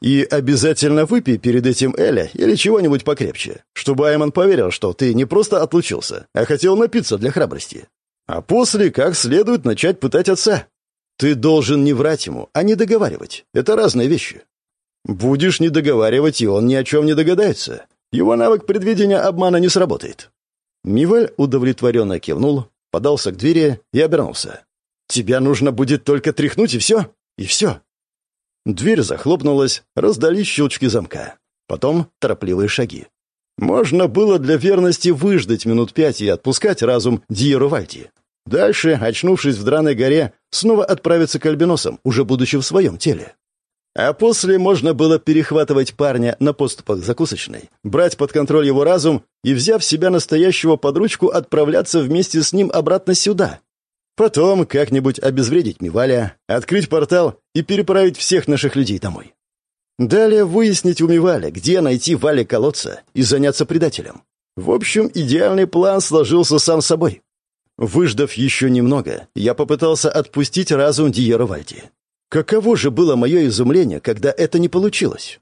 И обязательно выпей перед этим Эля или чего-нибудь покрепче, чтобы Айман поверил, что ты не просто отлучился, а хотел напиться для храбрости. А после как следует начать пытать отца. Ты должен не врать ему, а не договаривать. Это разные вещи. Будешь не договаривать, и он ни о чем не догадается. Его навык предвидения обмана не сработает. Миваль удовлетворенно кивнул, подался к двери и обернулся. «Тебя нужно будет только тряхнуть, и все. И все». Дверь захлопнулась, раздались щелчки замка. Потом торопливые шаги. Можно было для верности выждать минут пять и отпускать разум Диеру Вальти. Дальше, очнувшись в Драной горе, снова отправиться к альбиносам, уже будучи в своем теле. А после можно было перехватывать парня на поступах закусочной, брать под контроль его разум и, взяв себя настоящего под ручку, отправляться вместе с ним обратно сюда. Потом как-нибудь обезвредить Миваля, открыть портал и переправить всех наших людей домой. Далее выяснить у Миваля, где найти Вали колодца и заняться предателем. В общем, идеальный план сложился сам собой. Выждав еще немного, я попытался отпустить разум Диера Вальди. Каково же было мое изумление, когда это не получилось?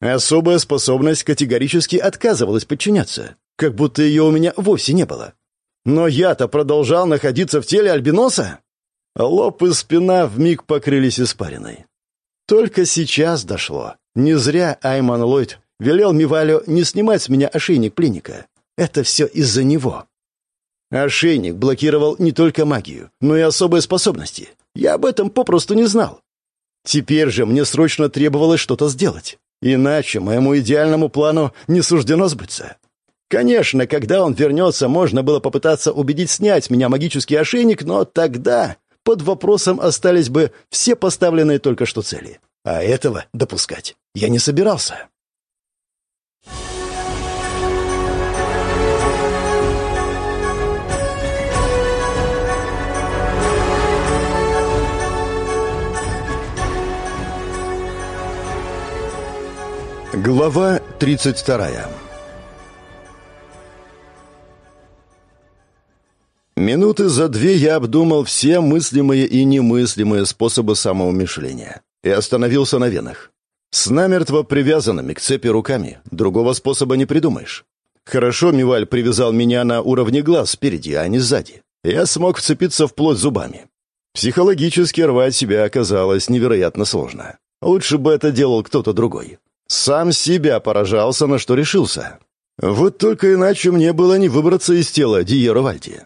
Особая способность категорически отказывалась подчиняться, как будто ее у меня вовсе не было. Но я-то продолжал находиться в теле альбиноса. Лоб и спина вмиг покрылись испариной. Только сейчас дошло. Не зря Айман Ллойд велел Мивалю не снимать с меня ошейник пленника. Это все из-за него. Ошейник блокировал не только магию, но и особые способности. Я об этом попросту не знал. Теперь же мне срочно требовалось что-то сделать. Иначе моему идеальному плану не суждено сбыться. Конечно, когда он вернется, можно было попытаться убедить снять меня магический ошейник, но тогда под вопросом остались бы все поставленные только что цели. А этого допускать я не собирался. Глава 32 Минуты за две я обдумал все мыслимые и немыслимые способы самоумишления и остановился на венах. С намертво привязанными к цепи руками другого способа не придумаешь. Хорошо Миваль привязал меня на уровне глаз спереди, а не сзади. Я смог вцепиться в плоть зубами. Психологически рвать себя оказалось невероятно сложно. Лучше бы это делал кто-то другой. Сам себя поражался, на что решился. Вот только иначе мне было не выбраться из тела Диера Вальди.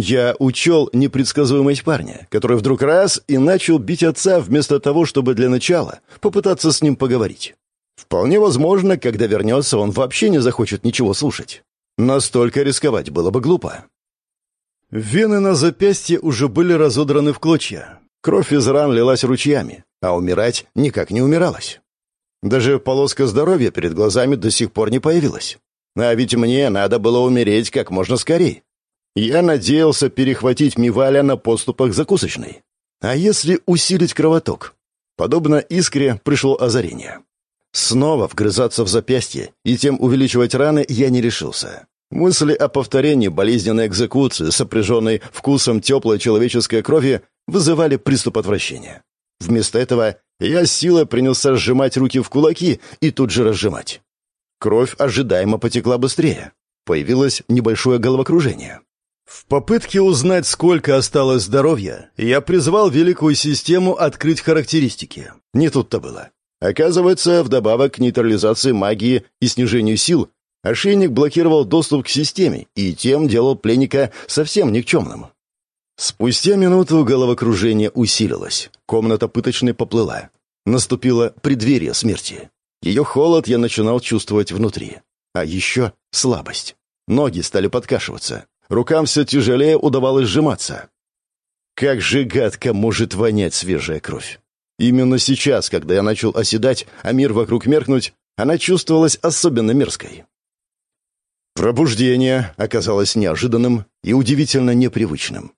Я учел непредсказуемость парня, который вдруг раз и начал бить отца вместо того, чтобы для начала попытаться с ним поговорить. Вполне возможно, когда вернется, он вообще не захочет ничего слушать. Настолько рисковать было бы глупо. Вены на запястье уже были разодраны в клочья. Кровь из ран лилась ручьями, а умирать никак не умиралась. Даже полоска здоровья перед глазами до сих пор не появилась. А ведь мне надо было умереть как можно скорее. Я надеялся перехватить Миваля на поступах закусочной. А если усилить кровоток? Подобно искре пришло озарение. Снова вгрызаться в запястье и тем увеличивать раны я не решился. Мысли о повторении болезненной экзекуции, сопряженной вкусом теплой человеческой крови, вызывали приступ отвращения. Вместо этого я силой принялся сжимать руки в кулаки и тут же разжимать. Кровь ожидаемо потекла быстрее. Появилось небольшое головокружение. В попытке узнать, сколько осталось здоровья, я призвал великую систему открыть характеристики. Не тут-то было. Оказывается, вдобавок к нейтрализации магии и снижению сил, ошейник блокировал доступ к системе и тем делал пленника совсем никчемным. Спустя минуту головокружение усилилось. Комната пыточной поплыла. Наступило преддверие смерти. Ее холод я начинал чувствовать внутри. А еще слабость. Ноги стали подкашиваться. Рукам все тяжелее удавалось сжиматься. Как же гадко может вонять свежая кровь. Именно сейчас, когда я начал оседать, а мир вокруг меркнуть, она чувствовалась особенно мерзкой. Пробуждение оказалось неожиданным и удивительно непривычным.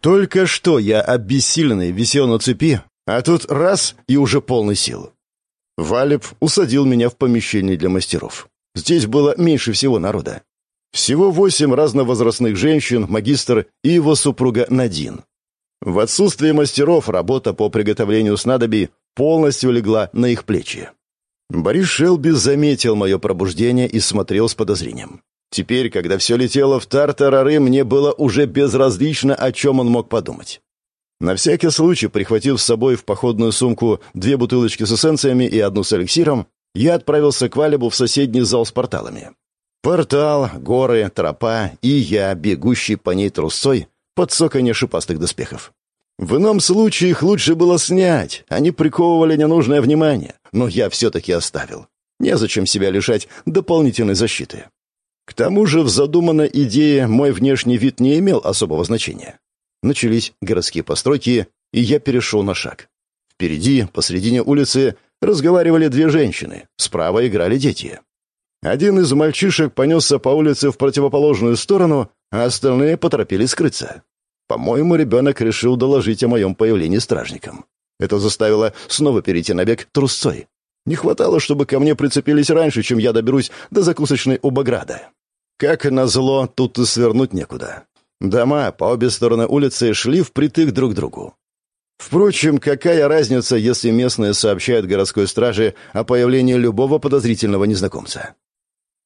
Только что я обессиленный висел на цепи, а тут раз и уже полный сил. Валеп усадил меня в помещение для мастеров. Здесь было меньше всего народа. Всего восемь разновозрастных женщин, магистр и его супруга Надин. В отсутствие мастеров работа по приготовлению снадобий полностью легла на их плечи. Борис Шелби заметил мое пробуждение и смотрел с подозрением. Теперь, когда все летело в тартарары, мне было уже безразлично, о чем он мог подумать. На всякий случай, прихватив с собой в походную сумку две бутылочки с эссенциями и одну с эликсиром, я отправился к Валебу в соседний зал с порталами. Портал, горы, тропа и я, бегущий по ней трусцой, под соконье шипастых доспехов. В ином случае их лучше было снять, они приковывали ненужное внимание, но я все-таки оставил. Незачем себя лишать дополнительной защиты. К тому же в задуманной идее мой внешний вид не имел особого значения. Начались городские постройки, и я перешел на шаг. Впереди, посредине улицы, разговаривали две женщины, справа играли дети. Один из мальчишек понесся по улице в противоположную сторону, а остальные поторопились скрыться. По-моему, ребенок решил доложить о моем появлении стражникам. Это заставило снова перейти на бег трусцой. Не хватало, чтобы ко мне прицепились раньше, чем я доберусь до закусочной у Баграда. Как назло, тут и свернуть некуда. Дома по обе стороны улицы шли впритык друг к другу. Впрочем, какая разница, если местные сообщают городской страже о появлении любого подозрительного незнакомца?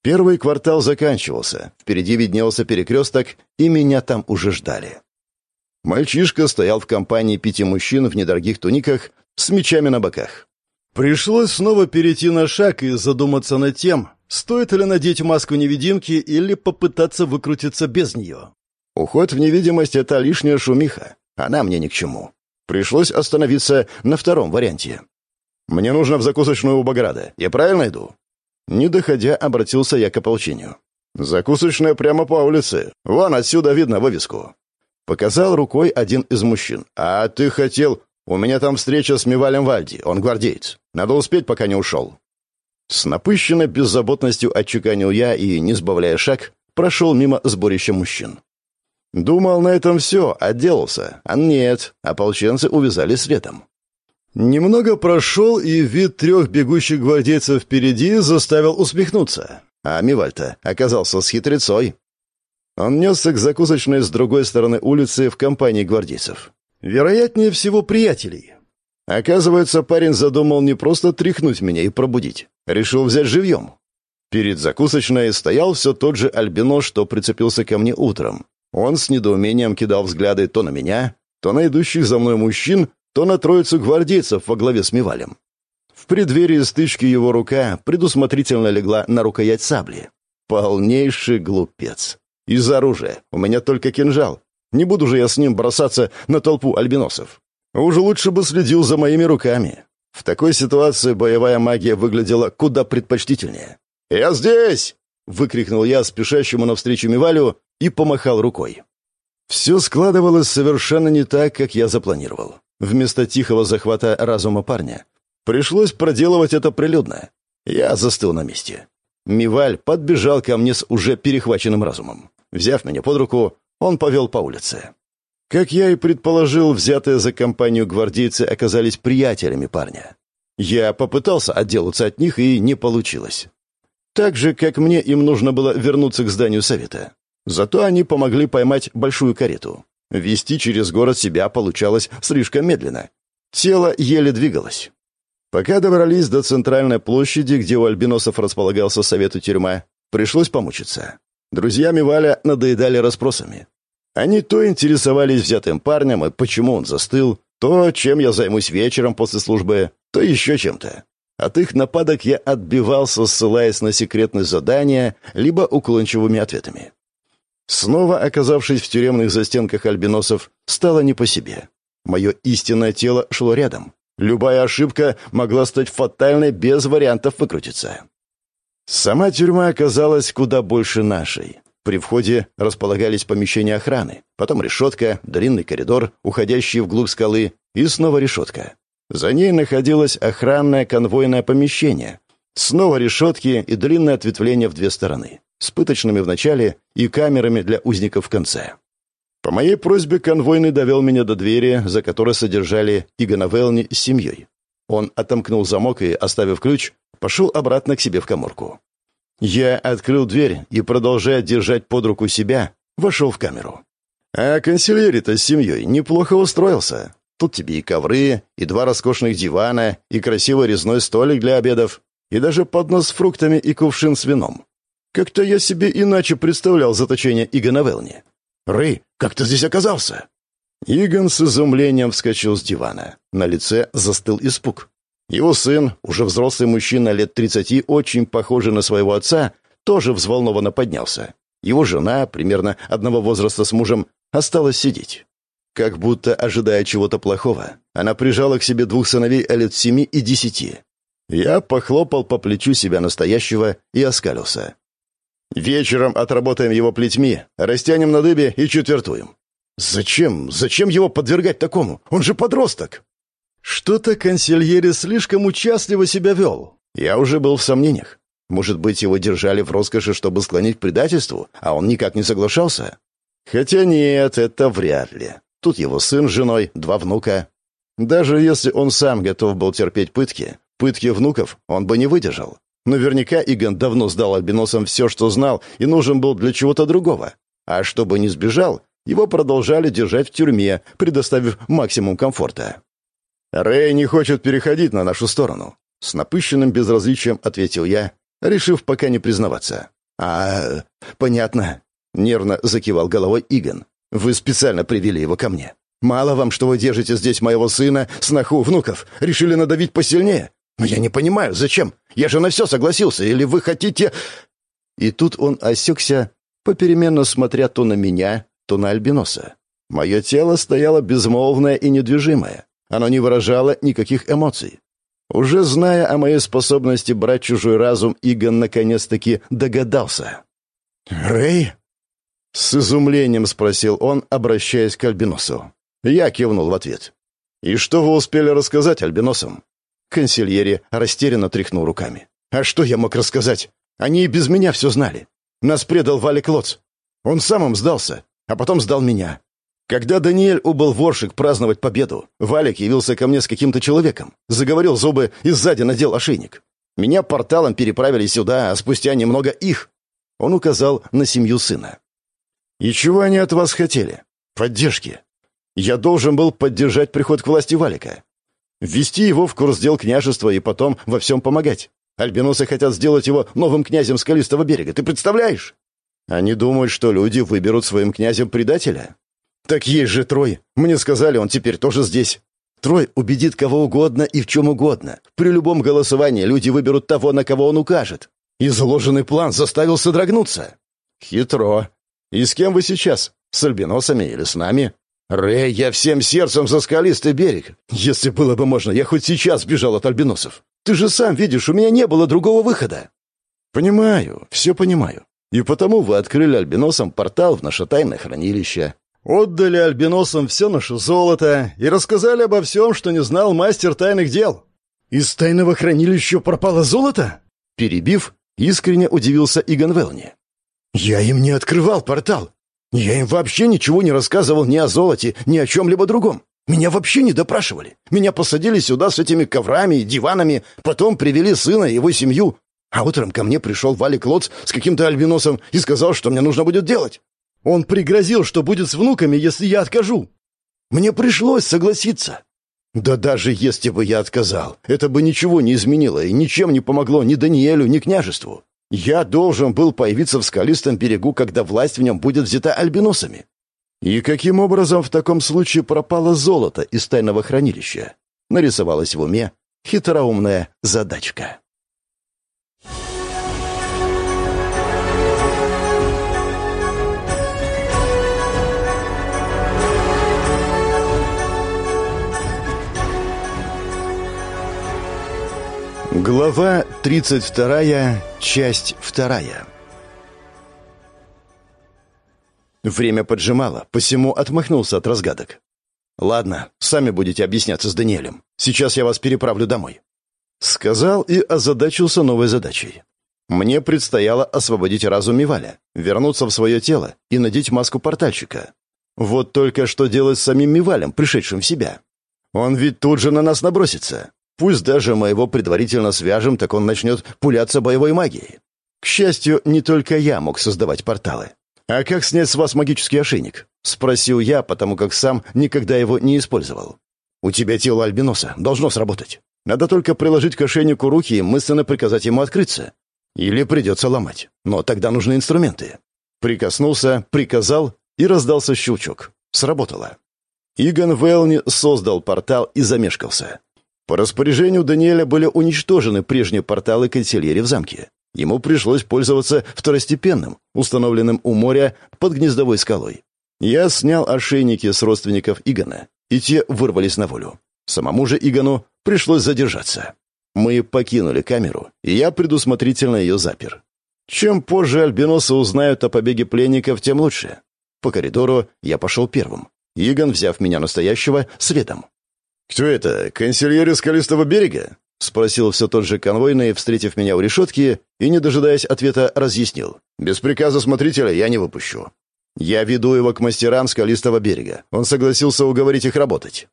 Первый квартал заканчивался, впереди виднелся перекресток, и меня там уже ждали. Мальчишка стоял в компании пяти мужчин в недорогих туниках с мечами на боках. Пришлось снова перейти на шаг и задуматься над тем, стоит ли надеть маску невидимки или попытаться выкрутиться без нее. Уход в невидимость — это лишняя шумиха. Она мне ни к чему. Пришлось остановиться на втором варианте. «Мне нужно в закусочную у Баграда. Я правильно иду?» Не доходя, обратился я к ополчению. «Закусочная прямо по улице. Вон отсюда видно вывеску». Показал рукой один из мужчин. «А ты хотел... У меня там встреча с Мивалем Вальди, он гвардеец. Надо успеть, пока не ушел». С напыщенной беззаботностью отчеканил я и, не сбавляя шаг, прошел мимо сборища мужчин. Думал, на этом все, отделался. А нет, ополченцы увязали следом. Немного прошел, и вид трех бегущих гвардейцев впереди заставил усмехнуться. А Мивальта оказался с хитрецой. Он несся к закусочной с другой стороны улицы в компании гвардейцев. Вероятнее всего, приятелей. Оказывается, парень задумал не просто тряхнуть меня и пробудить. Решил взять живьем. Перед закусочной стоял все тот же альбино, что прицепился ко мне утром. Он с недоумением кидал взгляды то на меня, то на идущих за мной мужчин, то на троицу гвардейцев во главе с Мивалем. В преддверии стычки его рука предусмотрительно легла на рукоять сабли. Полнейший глупец. Из оружия. У меня только кинжал. Не буду же я с ним бросаться на толпу альбиносов. Уже лучше бы следил за моими руками. В такой ситуации боевая магия выглядела куда предпочтительнее. «Я здесь!» — выкрикнул я спешащему навстречу Мивалю и помахал рукой. Все складывалось совершенно не так, как я запланировал. Вместо тихого захвата разума парня пришлось проделывать это прилюдно. Я застыл на месте. Миваль подбежал ко мне с уже перехваченным разумом. Взяв меня под руку, он повел по улице. Как я и предположил, взятые за компанию гвардейцы оказались приятелями парня. Я попытался отделаться от них, и не получилось. Так же, как мне, им нужно было вернуться к зданию совета. Зато они помогли поймать большую карету. Вести через город себя получалось слишком медленно. Тело еле двигалось. Пока добрались до центральной площади, где у альбиносов располагался совет и тюрьма, пришлось помучиться. Друзья Миваля надоедали расспросами. Они то интересовались взятым парнем и почему он застыл, то, чем я займусь вечером после службы, то еще чем-то. От их нападок я отбивался, ссылаясь на секретные задания, либо уклончивыми ответами. Снова оказавшись в тюремных застенках альбиносов, стало не по себе. Мое истинное тело шло рядом. Любая ошибка могла стать фатальной без вариантов выкрутиться. Сама тюрьма оказалась куда больше нашей. При входе располагались помещения охраны, потом решетка, длинный коридор, уходящий вглубь скалы, и снова решетка. За ней находилось охранное конвойное помещение. Снова решетки и длинное ответвление в две стороны, с пыточными в начале и камерами для узников в конце. По моей просьбе конвойный довел меня до двери, за которой содержали Игона Велни с семьей. Он отомкнул замок и, оставив ключ, пошел обратно к себе в коморку. Я открыл дверь и, продолжая держать под руку себя, вошел в камеру. А консильери-то с семьей неплохо устроился. Тут тебе и ковры, и два роскошных дивана, и красивый резной столик для обедов, и даже поднос с фруктами и кувшин с вином. Как-то я себе иначе представлял заточение Игона Велни. «Рэй, как ты здесь оказался?» Игон с изумлением вскочил с дивана. На лице застыл испуг. Его сын, уже взрослый мужчина лет тридцати, очень похожий на своего отца, тоже взволнованно поднялся. Его жена, примерно одного возраста с мужем, осталась сидеть. Как будто, ожидая чего-то плохого, она прижала к себе двух сыновей лет семи и десяти. Я похлопал по плечу себя настоящего и оскалился. «Вечером отработаем его плетьми, растянем на дыбе и четвертуем». «Зачем? Зачем его подвергать такому? Он же подросток!» Что-то консильери слишком участливо себя вел. Я уже был в сомнениях. Может быть, его держали в роскоши, чтобы склонить к предательству, а он никак не соглашался? Хотя нет, это вряд ли. Тут его сын с женой, два внука. Даже если он сам готов был терпеть пытки, пытки внуков он бы не выдержал. Наверняка Игон давно сдал альбиносам все, что знал, и нужен был для чего-то другого. А чтобы не сбежал, его продолжали держать в тюрьме, предоставив максимум комфорта. «Рэй не хочет переходить на нашу сторону», — с напыщенным безразличием ответил я, решив пока не признаваться. «А, понятно», — нервно закивал головой Игон. «Вы специально привели его ко мне. Мало вам, что вы держите здесь моего сына, сноху, внуков. Решили надавить посильнее? Но я не понимаю, зачем? Я же на все согласился. Или вы хотите...» И тут он осекся, попеременно смотря то на меня, то на Альбиноса. Мое тело стояло безмолвное и недвижимое. Оно не выражало никаких эмоций. Уже зная о моей способности брать чужой разум, Игон наконец-таки догадался. «Рэй?» С изумлением спросил он, обращаясь к Альбиносу. Я кивнул в ответ. «И что вы успели рассказать альбиносам?» Консильери растерянно тряхнул руками. «А что я мог рассказать? Они и без меня все знали. Нас предал Валик Лоц. Он сам им сдался, а потом сдал меня. Когда Даниэль убыл в Оршик праздновать победу, Валик явился ко мне с каким-то человеком, заговорил зубы и сзади надел ошейник. Меня порталом переправили сюда, а спустя немного их. Он указал на семью сына. «И чего они от вас хотели? Поддержки. Я должен был поддержать приход к власти Валика. Ввести его в курс дел княжества и потом во всем помогать. Альбиносы хотят сделать его новым князем Скалистого берега. Ты представляешь? Они думают, что люди выберут своим князем предателя. «Так есть же Трой. Мне сказали, он теперь тоже здесь». Трой убедит кого угодно и в чем угодно. При любом голосовании люди выберут того, на кого он укажет. Изложенный план заставил содрогнуться. Хитро. И с кем вы сейчас? С альбиносами или с нами? Рэй, я всем сердцем за скалистый берег. Если было бы можно, я хоть сейчас бежал от альбиносов. Ты же сам видишь, у меня не было другого выхода. Понимаю, все понимаю. И потому вы открыли альбиносам портал в наше тайное хранилище. Отдали альбиносам все наше золото и рассказали обо всем, что не знал мастер тайных дел. Из тайного хранилища пропало золото? Перебив, искренне удивился Игон Велни. Я им не открывал портал. Я им вообще ничего не рассказывал ни о золоте, ни о чем-либо другом. Меня вообще не допрашивали. Меня посадили сюда с этими коврами и диванами, потом привели сына и его семью. А утром ко мне пришел Валик Лоц с каким-то альбиносом и сказал, что мне нужно будет делать. Он пригрозил, что будет с внуками, если я откажу. Мне пришлось согласиться. Да даже если бы я отказал, это бы ничего не изменило и ничем не помогло ни Даниэлю, ни княжеству. Я должен был появиться в скалистом берегу, когда власть в нем будет взята альбиносами. И каким образом в таком случае пропало золото из тайного хранилища? Нарисовалась в уме хитроумная задачка. Глава 32, часть 2 Время поджимало, посему отмахнулся от разгадок. «Ладно, сами будете объясняться с Даниэлем. Сейчас я вас переправлю домой». Сказал и озадачился новой задачей. Мне предстояло освободить разум Миваля, вернуться в свое тело и надеть маску портальщика. Вот только что делать с самим Мивалем, пришедшим в себя? Он ведь тут же на нас набросится. Пусть даже мы его предварительно свяжем, так он начнет пуляться боевой магией. К счастью, не только я мог создавать порталы. «А как снять с вас магический ошейник?» — спросил я, потому как сам никогда его не использовал. У тебя тело альбиноса, должно сработать. Надо только приложить к ошейнику руки и мысленно приказать ему открыться. Или придется ломать. Но тогда нужны инструменты. Прикоснулся, приказал, и раздался щелчок. Сработало. Иган Велни создал портал и замешкался. По распоряжению Даниэля были уничтожены прежние порталы канцелярии в замке. Ему пришлось пользоваться второстепенным, установленным у моря под гнездовой скалой. Я снял ошейники с родственников Игона, и те вырвались на волю. Самому же Игану пришлось задержаться. Мы покинули камеру, и я предусмотрительно ее запер. Чем позже альбиносы узнают о побеге пленников, тем лучше. По коридору я пошел первым. Игон, взяв меня настоящего, следом. «Кто это? Консильери Скалистого берега?» — спросил все тот же конвойный, встретив меня у решетки, и, не дожидаясь ответа, разъяснил. «Без приказа смотрителя я не выпущу. Я веду его к мастерам Скалистого берега. Он согласился уговорить их работать».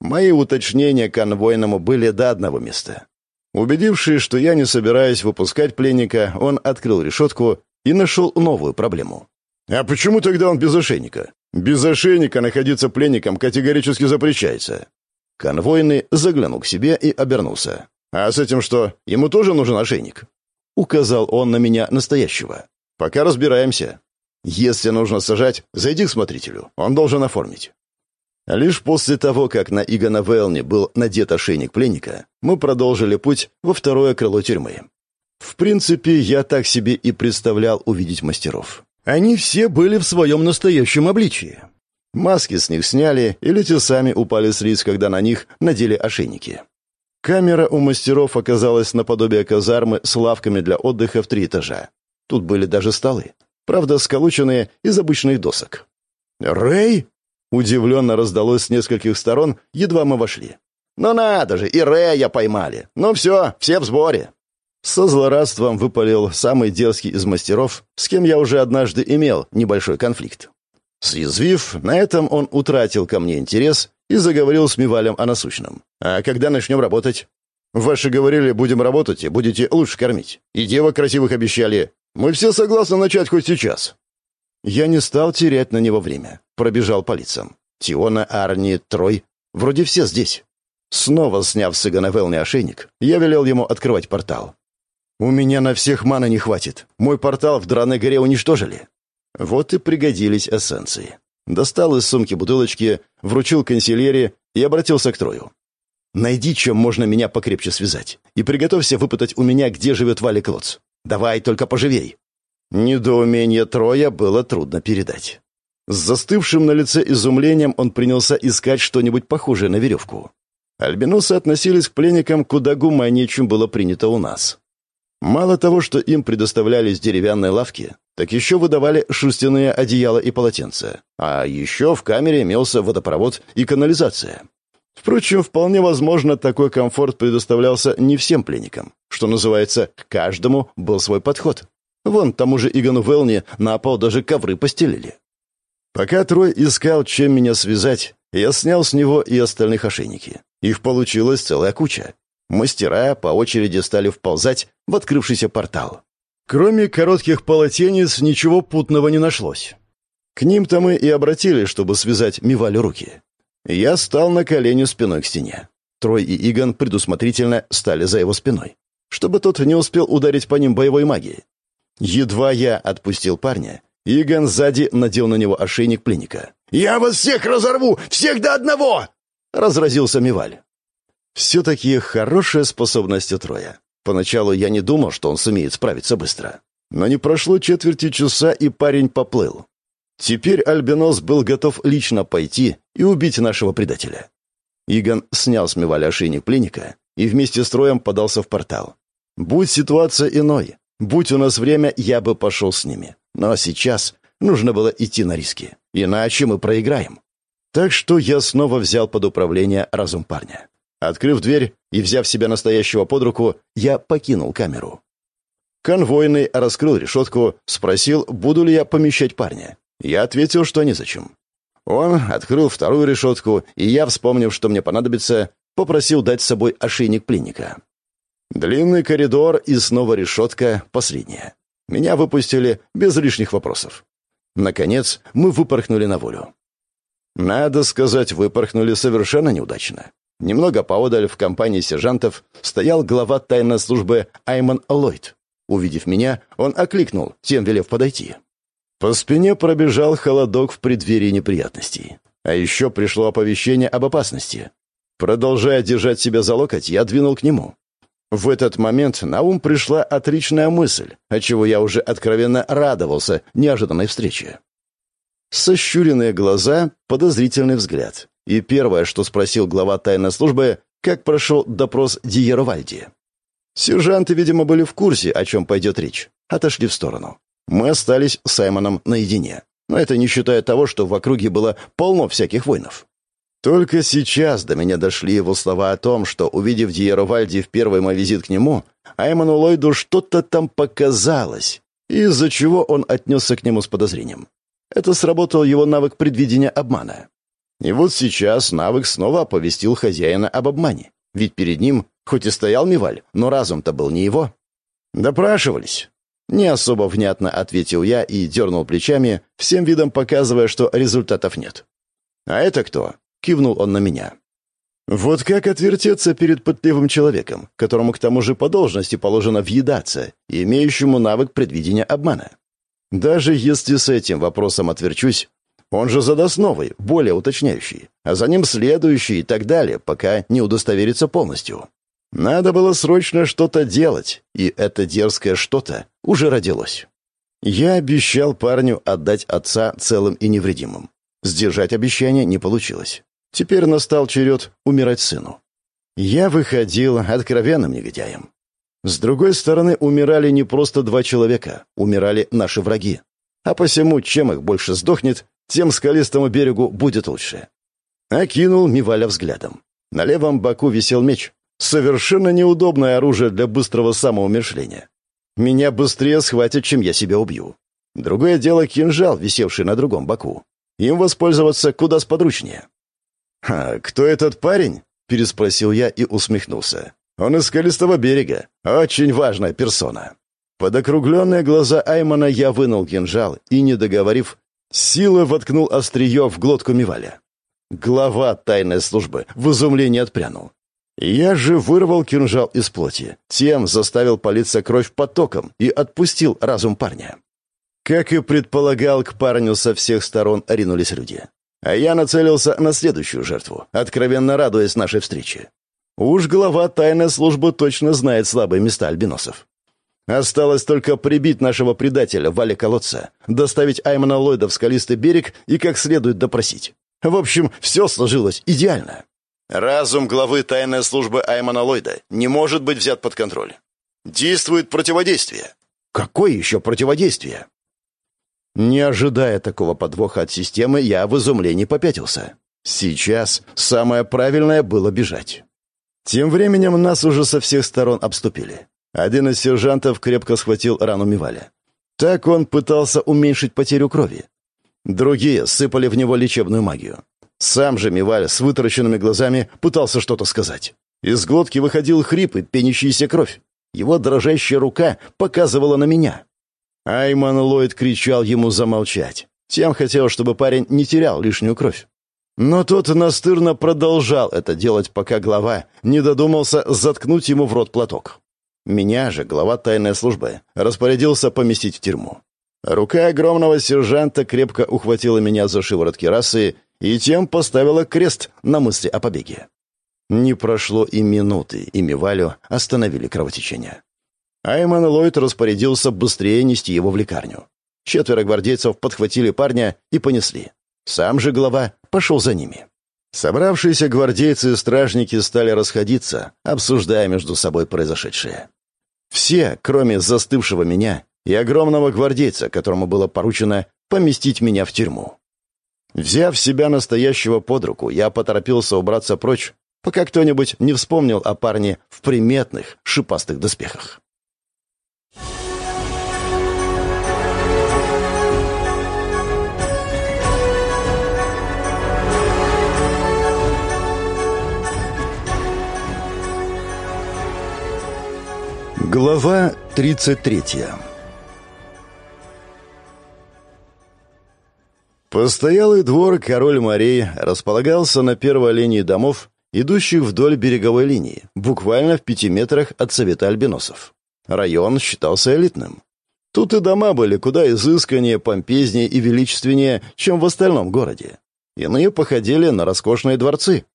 Мои уточнения конвойному были до одного места. Убедившись, что я не собираюсь выпускать пленника, он открыл решетку и нашел новую проблему. «А почему тогда он без ошейника? Без ошейника находиться пленником категорически запрещается. Конвойный заглянул к себе и обернулся. «А с этим что, ему тоже нужен ошейник?» Указал он на меня настоящего. «Пока разбираемся. Если нужно сажать, зайди к смотрителю. Он должен оформить». Лишь после того, как на Игона Велне был надет ошейник пленника, мы продолжили путь во второе крыло тюрьмы. В принципе, я так себе и представлял увидеть мастеров. Они все были в своем настоящем обличии. Маски с них сняли, или те сами упали с лиц, когда на них надели ошейники. Камера у мастеров оказалась наподобие казармы с лавками для отдыха в три этажа. Тут были даже столы, правда, сколоченные из обычных досок. «Рэй?» — удивленно раздалось с нескольких сторон, едва мы вошли. «Ну надо же, и Рэя поймали! Ну все, все в сборе!» Со злорадством выпалил самый дерзкий из мастеров, с кем я уже однажды имел небольшой конфликт. Съязвив, на этом он утратил ко мне интерес и заговорил с Мивалем о насущном. «А когда начнем работать?» «Ваши говорили, будем работать и будете лучше кормить. И девок красивых обещали. Мы все согласны начать хоть сейчас». Я не стал терять на него время. Пробежал по лицам. Тиона, Арни, Трой. Вроде все здесь. Снова сняв с Игона Велни ошейник, я велел ему открывать портал. «У меня на всех мана не хватит. Мой портал в Драной горе уничтожили. Вот и пригодились эссенции. Достал из сумки бутылочки, вручил консильере и обратился к Трою. «Найди, чем можно меня покрепче связать, и приготовься выпытать у меня, где живет Вали Клоц. Давай, только поживей». Недоумение Троя было трудно передать. С застывшим на лице изумлением он принялся искать что-нибудь похожее на веревку. Альбиносы относились к пленникам куда гуманнее, чем было принято у нас. Мало того, что им предоставлялись деревянные лавки, так еще выдавали шерстяные одеяла и полотенца. А еще в камере имелся водопровод и канализация. Впрочем, вполне возможно, такой комфорт предоставлялся не всем пленникам. Что называется, каждому был свой подход. Вон, тому же Игану Велни на пол даже ковры постелили. Пока Трой искал, чем меня связать, я снял с него и остальных ошейники. Их получилась целая куча. Мастера по очереди стали вползать в открывшийся портал. Кроме коротких полотенец ничего путного не нашлось. К ним-то мы и обратились, чтобы связать Мивалю руки. Я стал на колени спиной к стене. Трой и Игон предусмотрительно стали за его спиной, чтобы тот не успел ударить по ним боевой магией. Едва я отпустил парня, Игон сзади надел на него ошейник пленника. «Я вас всех разорву! Всех до одного!» — разразился Миваль. Все-таки хорошая способность у Троя. Поначалу я не думал, что он сумеет справиться быстро. Но не прошло четверти часа, и парень поплыл. Теперь Альбинос был готов лично пойти и убить нашего предателя. Игон снял с Миваля ошейник пленника и вместе с Троем подался в портал. Будь ситуация иной, будь у нас время, я бы пошел с ними. Но сейчас нужно было идти на риски, иначе мы проиграем. Так что я снова взял под управление разум парня. Открыв дверь и взяв себя настоящего под руку, я покинул камеру. Конвойный раскрыл решетку, спросил, буду ли я помещать парня. Я ответил, что незачем. Он открыл вторую решетку, и я, вспомнив, что мне понадобится, попросил дать с собой ошейник пленника. Длинный коридор и снова решетка, последняя. Меня выпустили без лишних вопросов. Наконец, мы выпорхнули на волю. Надо сказать, выпорхнули совершенно неудачно. Немного поодаль в компании сержантов стоял глава тайной службы Айман Ллойд. Увидев меня, он окликнул, тем велев подойти. По спине пробежал холодок в преддверии неприятностей. А еще пришло оповещение об опасности. Продолжая держать себя за локоть, я двинул к нему. В этот момент на ум пришла отличная мысль, отчего я уже откровенно радовался неожиданной встрече. Сощуренные глаза, подозрительный взгляд. И первое, что спросил глава тайной службы, как прошел допрос Диеровальди. Сержанты, видимо, были в курсе, о чем пойдет речь. Отошли в сторону. Мы остались с Саймоном наедине. Но это не считая того, что в округе было полно всяких воинов. Только сейчас до меня дошли его слова о том, что, увидев Диеро Вальди в первый мой визит к нему, Айману Ллойду что-то там показалось, из-за чего он отнесся к нему с подозрением. Это сработал его навык предвидения обмана. И вот сейчас навык снова оповестил хозяина об обмане. Ведь перед ним, хоть и стоял Миваль, но разум-то был не его. Допрашивались. Не особо внятно ответил я и дернул плечами, всем видом показывая, что результатов нет. «А это кто?» кивнул он на меня. Вот как отвертеться перед пытливым человеком, которому к тому же по должности положено въедаться, имеющему навык предвидения обмана? Даже если с этим вопросом отверчусь, он же задаст новый, более уточняющий, а за ним следующий и так далее, пока не удостоверится полностью. Надо было срочно что-то делать, и это дерзкое что-то уже родилось. Я обещал парню отдать отца целым и невредимым. Сдержать обещание не получилось. Теперь настал черед умирать сыну. Я выходил откровенным негодяем. С другой стороны, умирали не просто два человека, умирали наши враги. А посему, чем их больше сдохнет, тем скалистому берегу будет лучше. Окинул Миваля взглядом. На левом боку висел меч. Совершенно неудобное оружие для быстрого самоумершления. Меня быстрее схватят, чем я себя убью. Другое дело кинжал, висевший на другом боку. Им воспользоваться куда сподручнее. «А кто этот парень?» — переспросил я и усмехнулся. «Он из скалистого берега. Очень важная персона». Под округленные глаза Аймана я вынул кинжал и, не договорив, силой воткнул острие в глотку Миваля. Глава тайной службы в изумлении отпрянул. Я же вырвал кинжал из плоти, тем заставил политься кровь потоком и отпустил разум парня. Как и предполагал, к парню со всех сторон ринулись люди. А я нацелился на следующую жертву, откровенно радуясь нашей встрече. Уж глава тайной службы точно знает слабые места альбиносов. Осталось только прибить нашего предателя, Валя Колодца, доставить Аймана Ллойда в скалистый берег и как следует допросить. В общем, все сложилось идеально. Разум главы тайной службы Аймана Ллойда не может быть взят под контроль. Действует противодействие. Какое еще противодействие? Не ожидая такого подвоха от системы, я в изумлении попятился. Сейчас самое правильное было бежать. Тем временем нас уже со всех сторон обступили. Один из сержантов крепко схватил рану Миваля. Так он пытался уменьшить потерю крови. Другие сыпали в него лечебную магию. Сам же Миваль с вытаращенными глазами пытался что-то сказать. Из глотки выходил хрип и пенящаяся кровь. Его дрожащая рука показывала на меня. Айман Ллойд кричал ему замолчать. Тем хотел, чтобы парень не терял лишнюю кровь. Но тот настырно продолжал это делать, пока глава не додумался заткнуть ему в рот платок. Меня же глава тайной службы распорядился поместить в тюрьму. Рука огромного сержанта крепко ухватила меня за шиворот керасы и тем поставила крест на мысли о побеге. Не прошло и минуты, и Мивалю остановили кровотечение. Айман Ллойд распорядился быстрее нести его в лекарню. Четверо гвардейцев подхватили парня и понесли. Сам же глава пошел за ними. Собравшиеся гвардейцы и стражники стали расходиться, обсуждая между собой произошедшее. Все, кроме застывшего меня и огромного гвардейца, которому было поручено поместить меня в тюрьму. Взяв себя настоящего под руку, я поторопился убраться прочь, пока кто-нибудь не вспомнил о парне в приметных шипастых доспехах. Глава 33 Постоялый двор «Король морей» располагался на первой линии домов, идущих вдоль береговой линии, буквально в пяти метрах от Совета Альбиносов. Район считался элитным. Тут и дома были куда изысканнее, помпезнее и величественнее, чем в остальном городе. Иные походили на роскошные дворцы.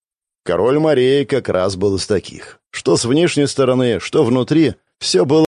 Король морей как раз был из таких. Что с внешней стороны, что внутри, все было